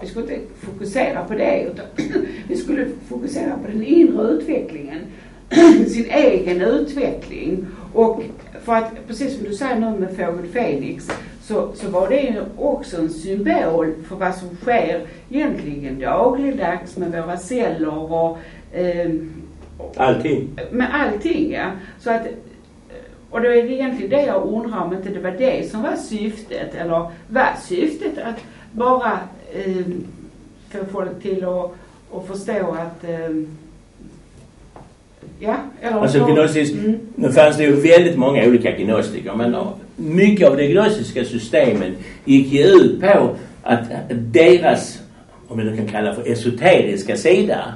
vi skulle inte fokusera på det utan vi skulle fokusera på den inre utvecklingen. Sin egen utveckling. Och för att, precis som du säger nu med fågel Fenix, så, så var det ju också en symbol för vad som sker egentligen dagligdags med våra celler och eh, Allting. Med allting ja. Så att, och då är det egentligen det jag undrar om inte det var det som var syftet eller var syftet att bara eh, få folk till att, att förstå att eh, Ja, eller Alltså så- gnostisk, Mm. nu fanns det ju väldigt många olika gnostiker men mycket av de gnostiska systemen gick ju ut på att deras, om vi nu kan kalla för esoteriska sida,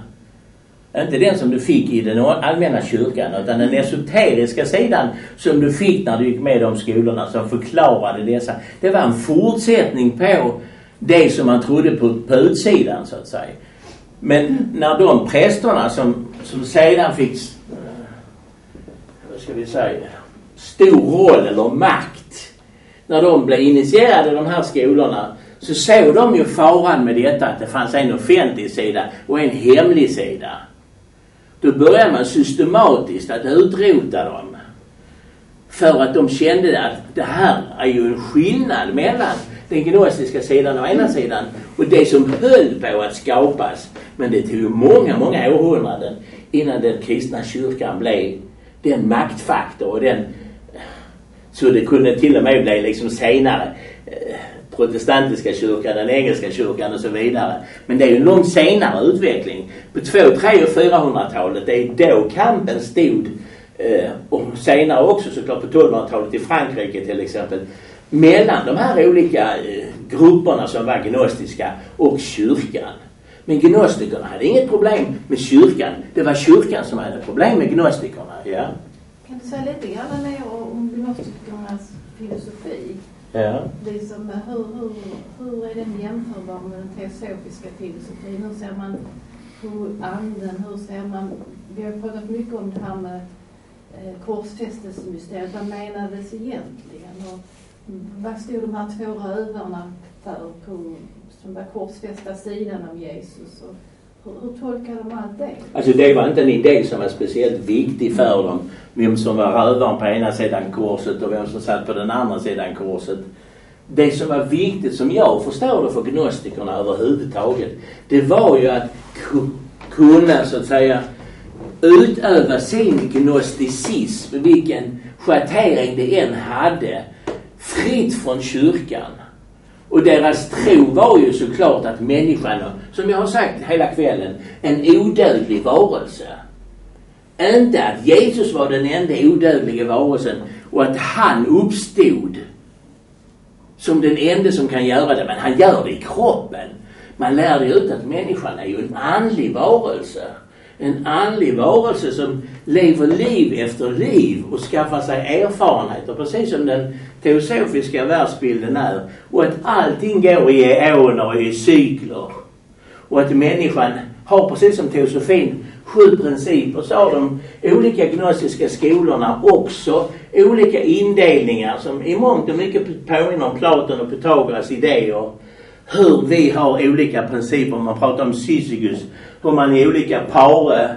inte den som du fick i den allmänna kyrkan utan den esoteriska sidan som du fick när du gick med de skolorna som förklarade dessa. Det var en fortsättning på det som man trodde på, på utsidan så att säga. Men när de prästerna som, som sedan fick, eh, vad ska vi säga, stor roll eller makt. När de blev initierade i de här skolorna så såg de ju faran med detta att det fanns en offentlig sida och en hemlig sida. Då började man systematiskt att utrota dem. För att de kände att det här är ju en skillnad mellan den gnostiska sidan å ena sidan och det som höll på att skapas. Men det tog ju många, många århundraden innan den kristna kyrkan blev den maktfaktor och den så det kunde till och med bli liksom senare eh, protestantiska kyrkan, den engelska kyrkan och så vidare. Men det är ju en långt senare utveckling. På 2, 3 och 400-talet, det är då kampen stod eh, och senare också såklart på 1200-talet i Frankrike till exempel mellan de här olika eh, grupperna som var gnostiska och kyrkan. Men gnostikerna hade inget problem med kyrkan. Det var kyrkan som hade problem med gnostikerna. Ja. Kan du säga lite grann mer om gnostikernas filosofi? Ja. Liksom, hur, hur, hur är den jämförbar med den teosofiska filosofin? Hur ser man på anden? Hur ser man... Vi har pratat mycket om det här med eh, korsfästelsemysteriet. Vad menades egentligen? Och vad stod de här två rövarna för på, som var korsfästa sidan av Jesus? Och hur, hur tolkar de allt det? Alltså det var inte en idé som var speciellt viktig för dem. Vem som var rövaren på ena sidan korset och vem som satt på den andra sidan korset. Det som var viktigt, som jag förstår det för gnostikerna överhuvudtaget, det var ju att kunna så att säga utöva sin gnosticism, vilken schattering det än hade, fritt från kyrkan. Och deras tro var ju såklart att människan, som jag har sagt hela kvällen, en odödlig varelse. Inte att Jesus var den enda odödliga varelsen och att han uppstod som den enda som kan göra det, men han gör det i kroppen. Man lär ju ut att människan är ju en andlig varelse. En andlig varelse som lever liv efter liv och skaffar sig erfarenheter, precis som den teosofiska världsbilden är. Och att allting går i eoner och i cykler. Och att människan har, precis som teosofin, sju principer. Så har de olika gnostiska skolorna också olika indelningar som i mångt och mycket påminner om Platon och Pythagoras idéer. Hur vi har olika principer. Man pratar om Sisygus. Hur man i olika pare,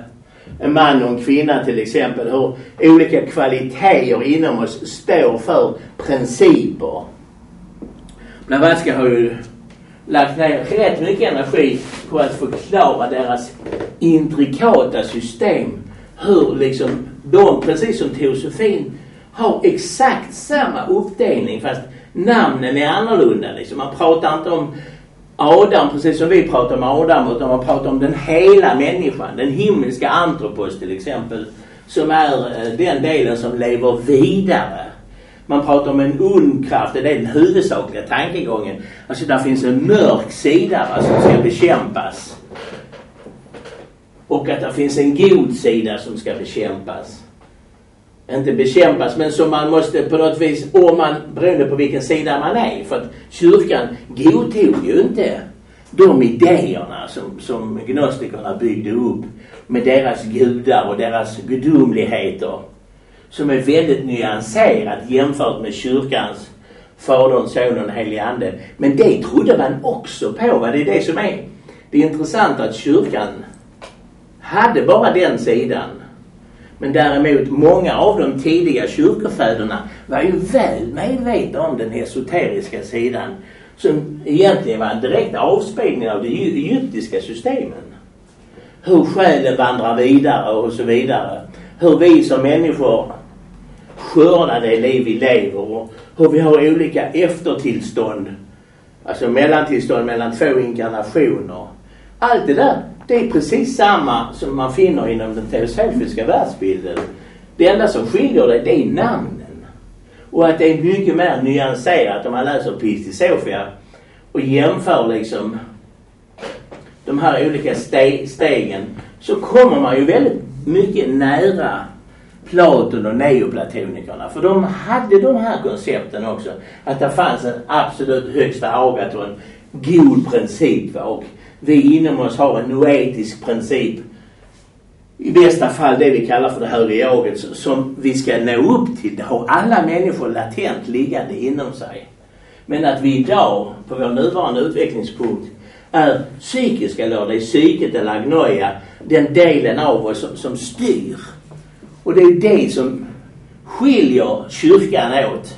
en man och en kvinna till exempel, hur olika kvaliteter inom oss står för principer. Blavatsky har ju lagt ner rätt mycket energi på att förklara deras intrikata system. Hur liksom de, precis som teosofin, har exakt samma uppdelning fast namnen är annorlunda. Liksom. Man pratar inte om Adam precis som vi pratar om Adam utan man pratar om den hela människan. Den himmelska antropos till exempel. Som är eh, den delen som lever vidare. Man pratar om en ond kraft, det är den huvudsakliga tankegången. Alltså där finns en mörk sida va, som ska bekämpas. Och att det finns en god sida som ska bekämpas. Inte bekämpas men som man måste på något vis, om man, beroende på vilken sida man är. För att kyrkan godtog ju inte de idéerna som, som gnostikerna byggde upp med deras gudar och deras gudomligheter som är väldigt nyanserat jämfört med kyrkans Fadern, Sonen, Helige Ande. Men det trodde man också på. Va? Det är det som är det intressanta att kyrkan hade bara den sidan. Men däremot många av de tidiga kyrkofäderna var ju väl medvetna om den esoteriska sidan som egentligen var en direkt avspegling av de egyptiska systemen. Hur själen vandrar vidare och så vidare. Hur vi som människor skördar det liv vi lever och hur vi har olika eftertillstånd. Alltså mellantillstånd mellan två inkarnationer. Allt det där det är precis samma som man finner inom den teosofiska världsbilden. Det enda som skiljer det, det är namnen. Och att det är mycket mer nyanserat om man läser Pistisofia och jämför liksom de här olika ste stegen så kommer man ju väldigt mycket nära Platon och neoplatonikerna. För de hade de här koncepten också. Att det fanns en absolut högsta agaton, god princip. Och vi inom oss har en noetisk princip. I bästa fall det vi kallar för det högre jaget som vi ska nå upp till. Det har alla människor latent liggande inom sig. Men att vi idag, på vår nuvarande utvecklingspunkt, är psykiska eller det är psyket eller agnoia, den delen av oss som, som styr. Och det är ju det som skiljer kyrkan åt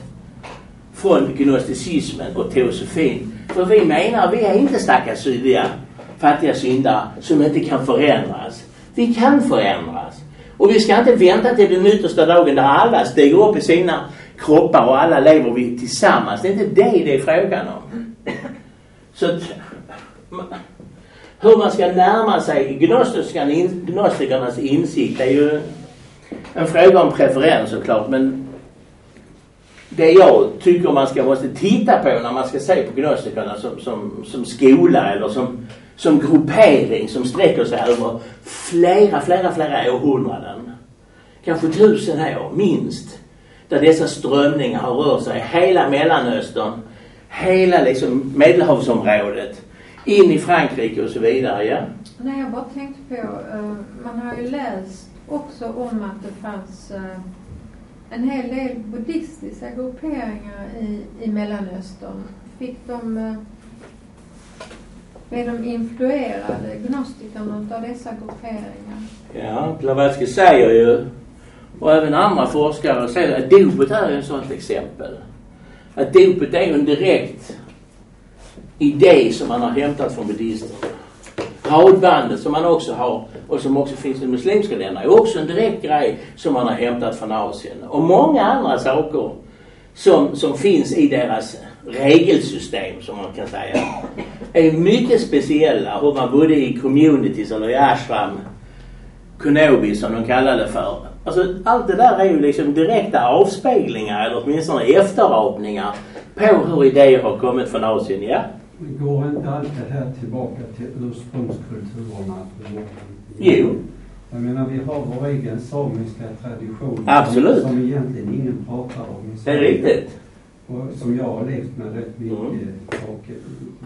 från gnosticismen och teosofin. För vi menar, vi är inte stackars sydiga, fattiga syndare som inte kan förändras. Vi kan förändras. Och vi ska inte vänta till den yttersta dagen där alla stiger upp i sina kroppar och alla lever vi tillsammans. Det är inte det det är frågan om. Så hur man ska närma sig gnostikernas insikt är ju en fråga om preferens såklart men det jag tycker man ska måste titta på när man ska se på gnostikerna som, som, som skola eller som, som gruppering som sträcker sig över flera, flera, flera århundraden. Kanske tusen år, minst. Där dessa strömningar har rört sig hela Mellanöstern, hela liksom Medelhavsområdet, in i Frankrike och så vidare. Ja. Nej, jag bara tänkte på, uh, man har ju läst också om att det fanns uh, en hel del buddhistiska grupperingar i, i Mellanöstern. Fick de, uh, blev de influerade, gnostikerna, av dessa grupperingar? Ja, Blavatsky säger ju, och även andra forskare säger att dopet här är ett sådant exempel. Att dopet är en direkt idé som man har hämtat från buddhisterna. Radbandet som man också har och som också finns i muslimska länder är också en direkt grej som man har hämtat från Asien. Och många andra saker som, som finns i deras regelsystem som man kan säga är mycket speciella. Hur man bodde i communities eller i ashram, kunobi som de kallar det för. Alltså allt det där är ju liksom direkta avspeglingar eller åtminstone efterapningar på hur idéer har kommit från Asien, ja. Går inte allt det här tillbaka till ursprungskulturerna? Jo. Jag menar vi har vår egen samiska tradition. Absolut. Som, egentligen ingen pratar om i Det är riktigt. Och som jag har levt med rätt mycket. Mm.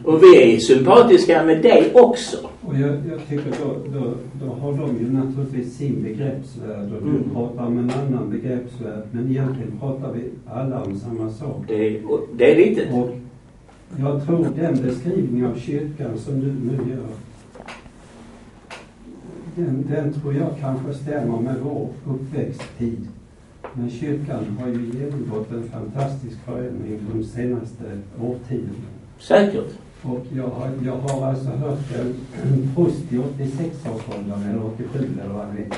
Och, Och vi är sympatiska med det också. och jag, jag tycker då, då, då har de ju naturligtvis sin begreppsvärld och Mm. du pratar om en annan begreppsvärld. Men egentligen pratar vi alla om samma sak. Det, och det är riktigt. Och jag tror den beskrivning av kyrkan som du nu gör, den, den tror jag kanske stämmer med vår uppväxttid. Men kyrkan har ju genomgått en fantastisk förändring de senaste årtiondena. Säkert. Och jag har, jag har alltså hört en, en prost i 86-årsåldern, eller 87 eller vad det är,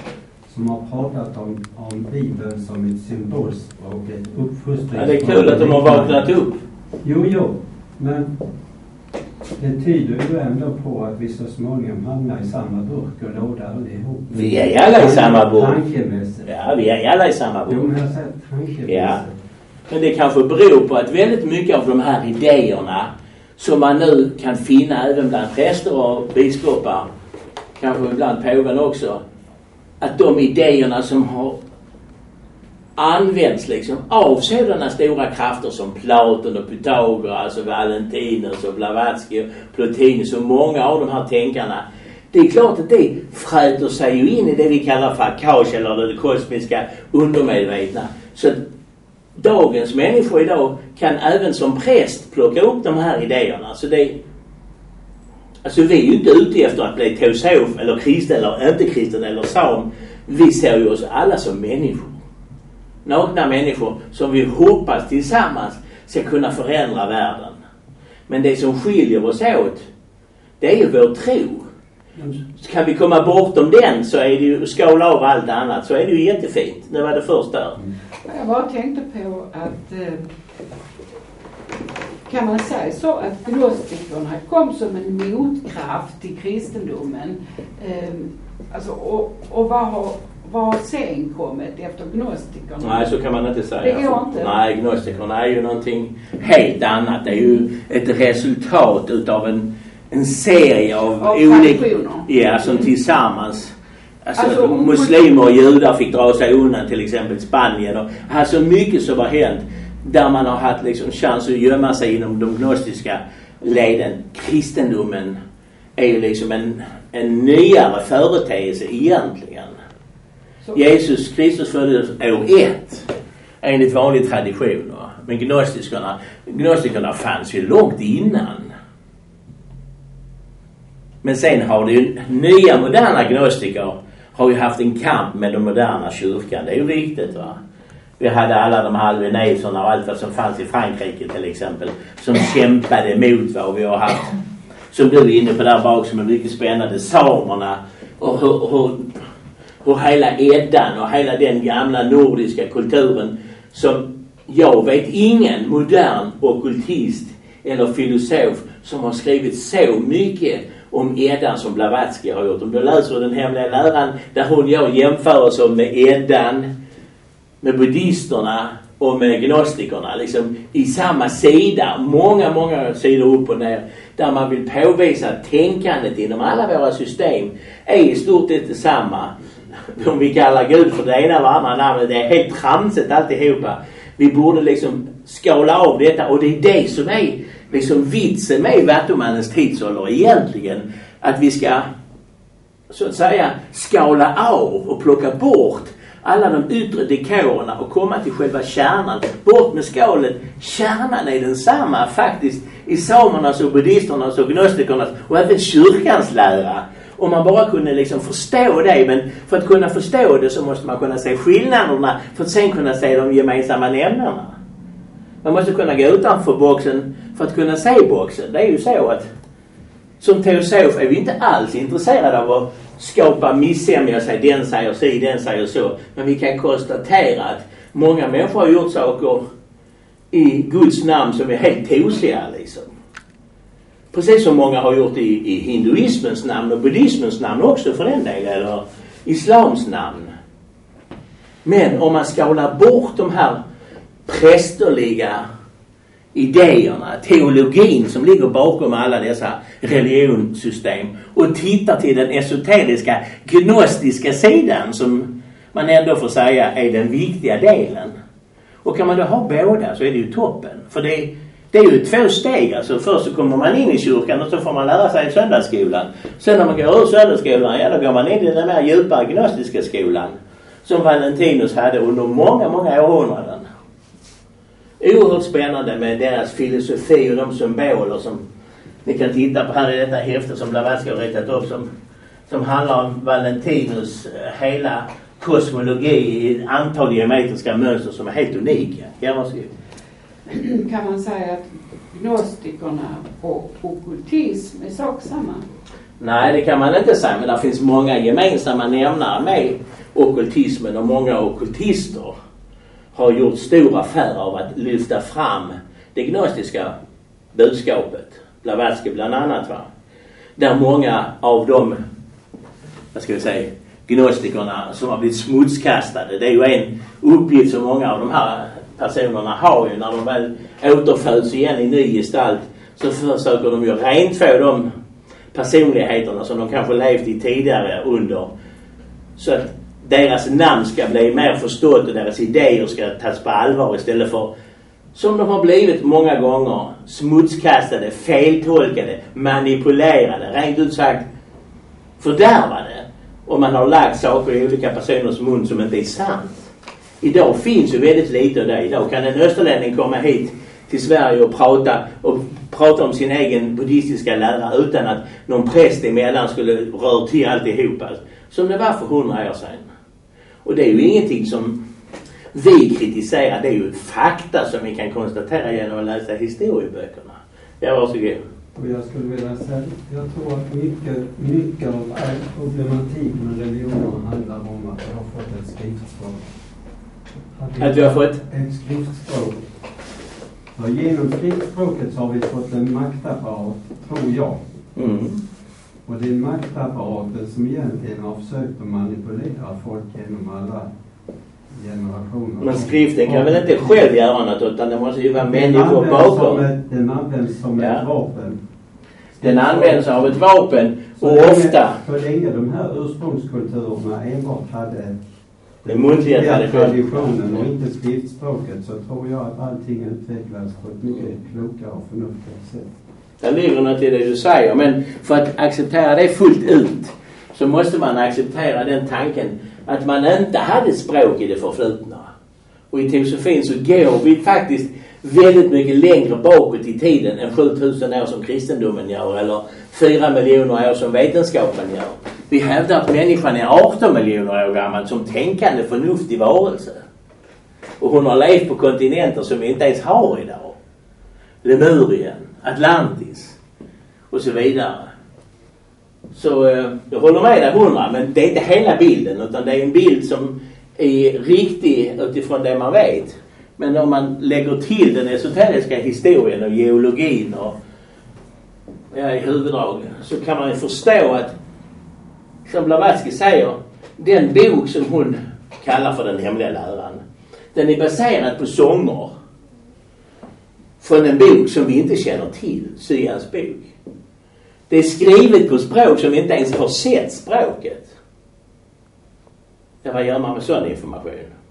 som har pratat om, om Bibeln som ett symbolspråk, ett uppfostringsspråk. Ja, det är kul att de har vaknat upp. Jo, jo, men det tyder ju ändå på att vi så småningom hamnar i samma burk och låda allihop. Vi är alla i samma burk. Tankemässigt. Ja, vi är alla i samma Jo, båt. men jag säger tankemässigt. Ja. Men det kanske beror på att väldigt mycket av de här idéerna som man nu kan finna även bland präster och biskopar, kanske ibland påven också, att de idéerna som har används liksom av sådana stora krafter som Platon och Pythagoras och Valentinus och Blavatsky och Plotinus och många av de här tänkarna. Det är klart att det fräter sig ju in i det vi kallar för kaos eller det kosmiska undermedvetna. Så att dagens människor idag kan även som präst plocka upp de här idéerna. Så det Alltså vi är ju inte ute efter att bli teosof eller kristen eller inte kristen eller sam. Vi ser ju oss alla som människor. Nakna människor som vi hoppas tillsammans ska kunna förändra världen. Men det som skiljer oss åt, det är ju vår tro. Kan vi komma bortom den så är det ju, skala av allt annat, så är det ju jättefint. Det var det första. Mm. Jag bara tänkte på att eh, kan man säga så att gnostikerna kom som en motkraft till kristendomen? Eh, alltså, och, och vad har, vad har sen kommit efter gnostikerna? Nej, så kan man inte säga. Det går inte. Nej, gnostikerna är ju någonting helt annat. Det är ju ett resultat utav en, en serie av, Av olika... Ja, som Mm. tillsammans Alltså, Alltså, muslimer och judar fick dra sig undan till exempel Spanien och alltså mycket som har hänt där man har haft liksom chans att gömma sig inom de gnostiska leden. Kristendomen är ju liksom en, en nyare företeelse egentligen. Jesus Kristus föddes år ett enligt vanlig tradition. va. Men gnostikerna, gnostikerna fanns ju långt innan. Men sen har det ju nya moderna gnostiker har ju haft en kamp med den moderna kyrkan. Det är ju riktigt va. Vi hade alla de här albineserna och allt vad som fanns i Frankrike till exempel som kämpade emot vad vi har haft. Som du är inne på där bak som är mycket spännande. Samerna och hur, hur, och hela Eddan och hela den gamla nordiska kulturen som jag vet ingen modern ockultist eller filosof som har skrivit så mycket om Eddan som Blavatsky har gjort. Om du läser den hemliga läran där hon gör jämförelser med Eddan, med buddhisterna och med gnostikerna liksom i samma sida, många, många sidor upp och ner. Där man vill påvisa att tänkandet inom alla våra system är i stort sett detsamma. Om vi kallar Gud för det ena eller andra namnet, det är helt tramsigt alltihopa. Vi borde liksom skala av detta och det är det som är liksom vitsen med Vattumannens tidsålder egentligen. Att vi ska så att säga skala av och plocka bort alla de yttre dekorerna och komma till själva kärnan. Bort med skalet. Kärnan är densamma faktiskt i samernas och buddhisternas och gnostikernas och även kyrkans lära. Om man bara kunde liksom förstå det. Men för att kunna förstå det så måste man kunna se skillnaderna för att sen kunna se de gemensamma nämnarna. Man måste kunna gå utanför boxen för att kunna se boxen. Det är ju så att som teosof är vi inte alls intresserade av att skapa missämja sig. Den säger si, den säger så. Men vi kan konstatera att många människor har gjort saker i Guds namn som är helt tosiga liksom. Precis som många har gjort i, i hinduismens namn och buddhismens namn också för den delen. Eller islams namn. Men om man skalar bort de här prästerliga idéerna, teologin som ligger bakom alla dessa religionssystem och tittar till den esoteriska gnostiska sidan som man ändå får säga är den viktiga delen. Och kan man då ha båda så är det ju toppen. För det, det är ju två steg alltså. Först så kommer man in i kyrkan och så får man lära sig i söndagsskolan. Sen när man går ur söndagsskolan, ja då går man in i den mer djupare gnostiska skolan. Som Valentinus hade under många, många århundraden oerhört spännande med deras filosofi och de symboler som ni kan titta på här i detta häfte som Blavatsky har ritat upp som, som handlar om Valentinus eh, hela kosmologi i ett antal geometriska mönster som är helt unika. Ja, varsågod. Kan man säga att gnostikerna och ockultism är sak samma? Nej, det kan man inte säga, men det finns många gemensamma nämnare med ockultismen och många ockultister har gjort stor affär av att lyfta fram det gnostiska budskapet. Blavatsky bland annat. Va? Där många av de, vad ska vi säga, gnostikerna som har blivit smutskastade. Det är ju en uppgift som många av de här personerna har ju när de väl återföds igen i ny gestalt. Så försöker de ju rentvå de personligheterna som de kanske levt i tidigare under. Så att deras namn ska bli mer förstått och deras idéer ska tas på allvar istället för som de har blivit många gånger smutskastade, feltolkade, manipulerade, rent ut sagt fördärvade. Och man har lagt saker i olika personers mun som inte är sant. Idag finns ju väldigt lite av det. Idag kan en österlänning komma hit till Sverige och prata, och prata om sin egen buddhistiska lära utan att någon präst emellan skulle röra till alltihopa. Alltså, som det var för hundra år sedan. Och det är ju ingenting som vi kritiserar. Det är ju fakta som vi kan konstatera genom att läsa historieböckerna. Ja, varsågod. Och jag skulle vilja säga, jag tror att mycket, mycket av all problematik med religionen handlar om att vi har fått ett skriftspråk. Att vi har fått? Ett skriftspråk. För genom skriftspråket så har vi fått en maktapparat, tror jag. Mm. Och det är maktapparaten som egentligen har försökt att manipulera folk genom alla generationer. Men skriften kan väl inte själv göra något utan det måste ju vara människor bakom. ett- Den används som Ja. ett vapen. Den används av ett vapen Så och länge- ofta Så länge de här ursprungskulturerna enbart hade Den muntliga traditionen. traditionen och inte skriftspråket så tror jag att allting utvecklades på ett mycket klokare och förnuftigare sätt. Det ligger något i det du säger men för att acceptera det fullt ut så måste man acceptera den tanken att man inte hade språk i det förflutna. Och i teosofin så går vi faktiskt väldigt mycket längre bakåt i tiden än 7000 år som kristendomen gör eller 4 miljoner år som vetenskapen gör. Vi hävdar att människan är 18 miljoner år gammal som tänkande förnuftig varelse. Och hon har levt på kontinenter som vi inte ens har idag. Lemurien, Atlantis och så vidare. Så eh, jag håller med dig hundra men det är inte hela bilden utan det är en bild som är riktig utifrån det man vet. Men om man lägger till den esoteriska historien och geologin och ja, i huvuddrag så kan man ju förstå att som Blavatsky säger, den bok som hon kallar för den hemliga läran den är baserad på sånger från en bok som vi inte känner till, Syans bok. Det är skrivet på språk som vi inte ens har sett språket. Ja, vad gör man med sån information?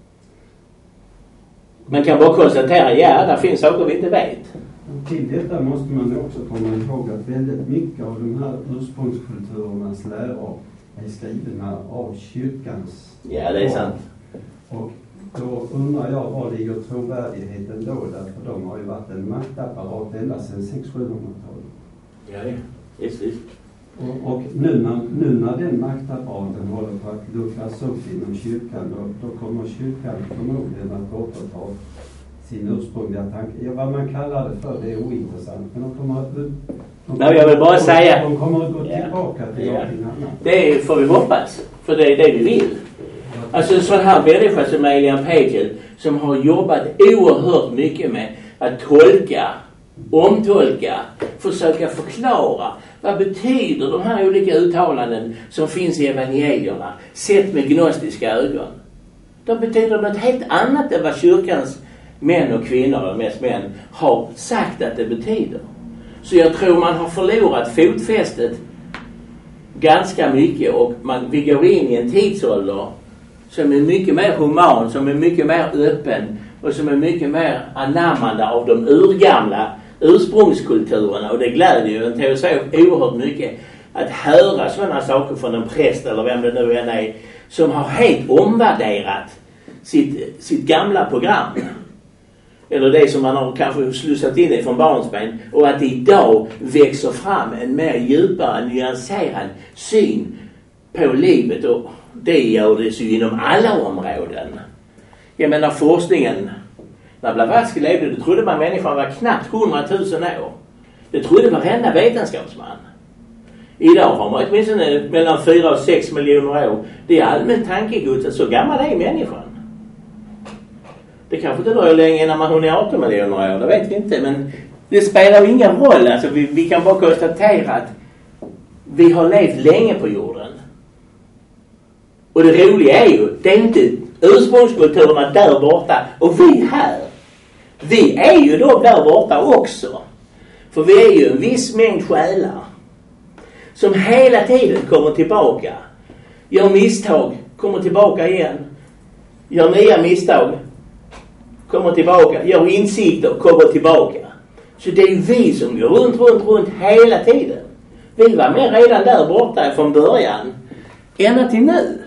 Man kan bara konstatera, ja, där finns saker vi inte vet. Till detta måste man också komma ihåg att väldigt mycket av de här ursprungskulturernas läror är skrivna av kyrkans Ja, det är sant. Och då undrar jag, var ligger trovärdigheten då? Därför de har ju varit en maktapparat ända sedan 600-700-talet. Ja, ja. Visst, visst. Och, och nu, när, nu när den maktapparaten håller på att luckras upp inom kyrkan, då, då kommer kyrkan förmodligen att återta sin ursprungliga tanke. Ja, vad man kallar det för, det är ointressant. Men de kommer att... De Nej, jag vill bara de, säga- De kommer att gå tillbaka till Ja. någonting annat. Det får vi hoppas. För det är det vi vill. Alltså en sån här människa som Elian Pagel som har jobbat oerhört mycket med att tolka, omtolka, försöka förklara vad betyder de här olika uttalanden som finns i evangelierna sett med gnostiska ögon. De betyder något helt annat än vad kyrkans män och kvinnor, och mest män, har sagt att det betyder. Så jag tror man har förlorat fotfästet ganska mycket och man, vi går in i en tidsålder som är mycket mer human, som är mycket mer öppen och som är mycket mer anammande av de urgamla ursprungskulturerna och det gläder ju en teosof oerhört mycket att höra sådana saker från en präst eller vem det nu än är som har helt omvärderat sitt, sitt gamla program. Eller det som man har kanske slussat in i från barnsben och att det idag växer fram en mer djupare, nyanserad syn på livet och det gör det ju inom alla områden. Jag menar forskningen. När Blavatsky levde då trodde man människan var knappt 100 000 år. Det trodde varenda vetenskapsman. Idag har man åtminstone mellan 4 och 6 miljoner år. Det är allmänt tankegods att så gammal är människan. Det kanske inte dröjer länge innan man hon är 18 miljoner år, det vet vi inte. Men det spelar ju ingen roll. Alltså, vi, vi kan bara konstatera att vi har levt länge på jorden. Och det roliga är ju, det är inte ursprungskulturerna där borta och vi här. Vi är ju de där borta också. För vi är ju en viss mängd själar som hela tiden kommer tillbaka. Gör misstag, kommer tillbaka igen. Gör nya misstag, kommer tillbaka. Gör insikter, kommer tillbaka. Så det är ju vi som går runt, runt, runt hela tiden. Vi var med redan där borta från början. Ända till nu.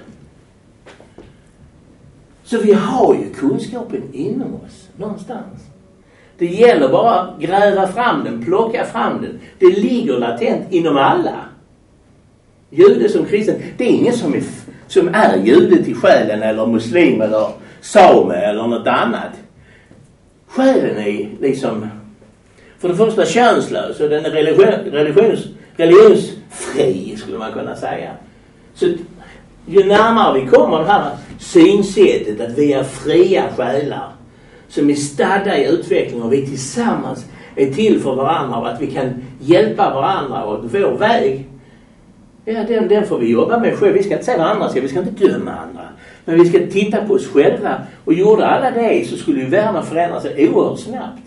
Så vi har ju kunskapen inom oss någonstans. Det gäller bara att gräva fram den, plocka fram den. Det ligger latent inom alla. Jude som kristen, det är ingen som är, som är jude till själen eller muslim eller same eller något annat. Själen är liksom för det första könslös och den är religion, religions, religionsfri skulle man kunna säga. Så ju närmare vi kommer det här synsättet att vi är fria själar som är stadda i utveckling och vi tillsammans är till för varandra och att vi kan hjälpa varandra och vår väg, ja den, den får vi jobba med själv. Vi ska inte säga vad andra ska, vi ska inte döma andra. Men vi ska titta på oss själva och gjorde alla det så skulle ju världen förändra sig oerhört snabbt.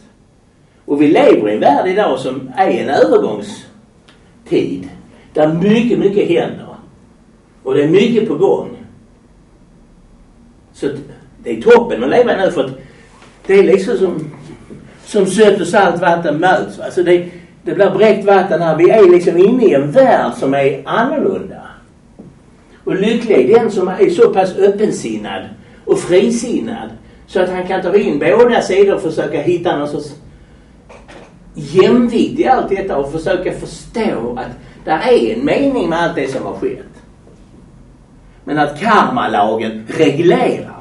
Och vi lever i en värld idag som är en övergångstid. Där mycket, mycket händer. Och det är mycket på gång. Så det är toppen att leva nu för att det är liksom som, som sött och salt vatten möts. Alltså det, det blir bräckt vatten här. Vi är liksom inne i en värld som är annorlunda. Och lycklig är den som är så pass öppensinnad och frisinnad så att han kan ta in båda sidor och försöka hitta någon sorts jämvikt i allt detta och försöka förstå att det är en mening med allt det som har skett. Men att karmalagen reglerar.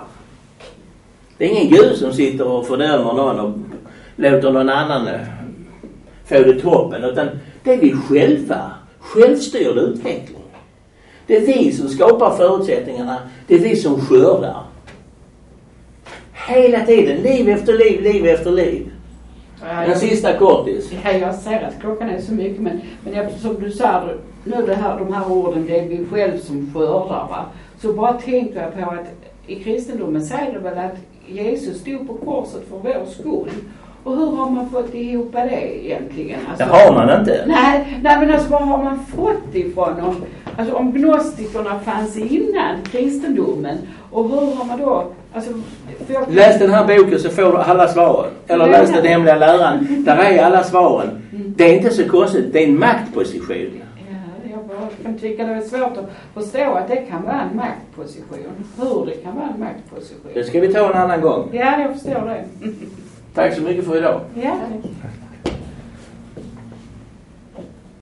Det är ingen gud som sitter och fördömer någon och låter någon annan eh, få det toppen utan det är vi själva. Självstyrd utveckling. Det är vi som skapar förutsättningarna. Det är vi som skördar. Hela tiden, liv efter liv, liv efter liv. En sista kortis. Ja, jag ser att klockan är så mycket men, men jag, som du sa nu det här, de här orden, det är vi själv som skördar va. Så bara tänker jag på att i kristendomen säger det väl att Jesus stod på korset för vår skull. Och hur har man fått ihop det egentligen? Alltså, det har man inte. Nej, nej men alltså var har man fått ifrån? Om, alltså om gnostikerna fanns innan kristendomen och hur har man då Alltså, jag... Läs den här boken så får du alla svaren. Eller läs den hemliga läran. Där är alla svaren. Mm. Det är inte så konstigt. Det är en maktposition. Kan tycka det är svårt att förstå att det kan vara en maktposition. Hur det kan vara en maktposition. Det ska vi ta en annan gång. Ja, jag förstår det. Tack så mycket för idag. Ja, tack.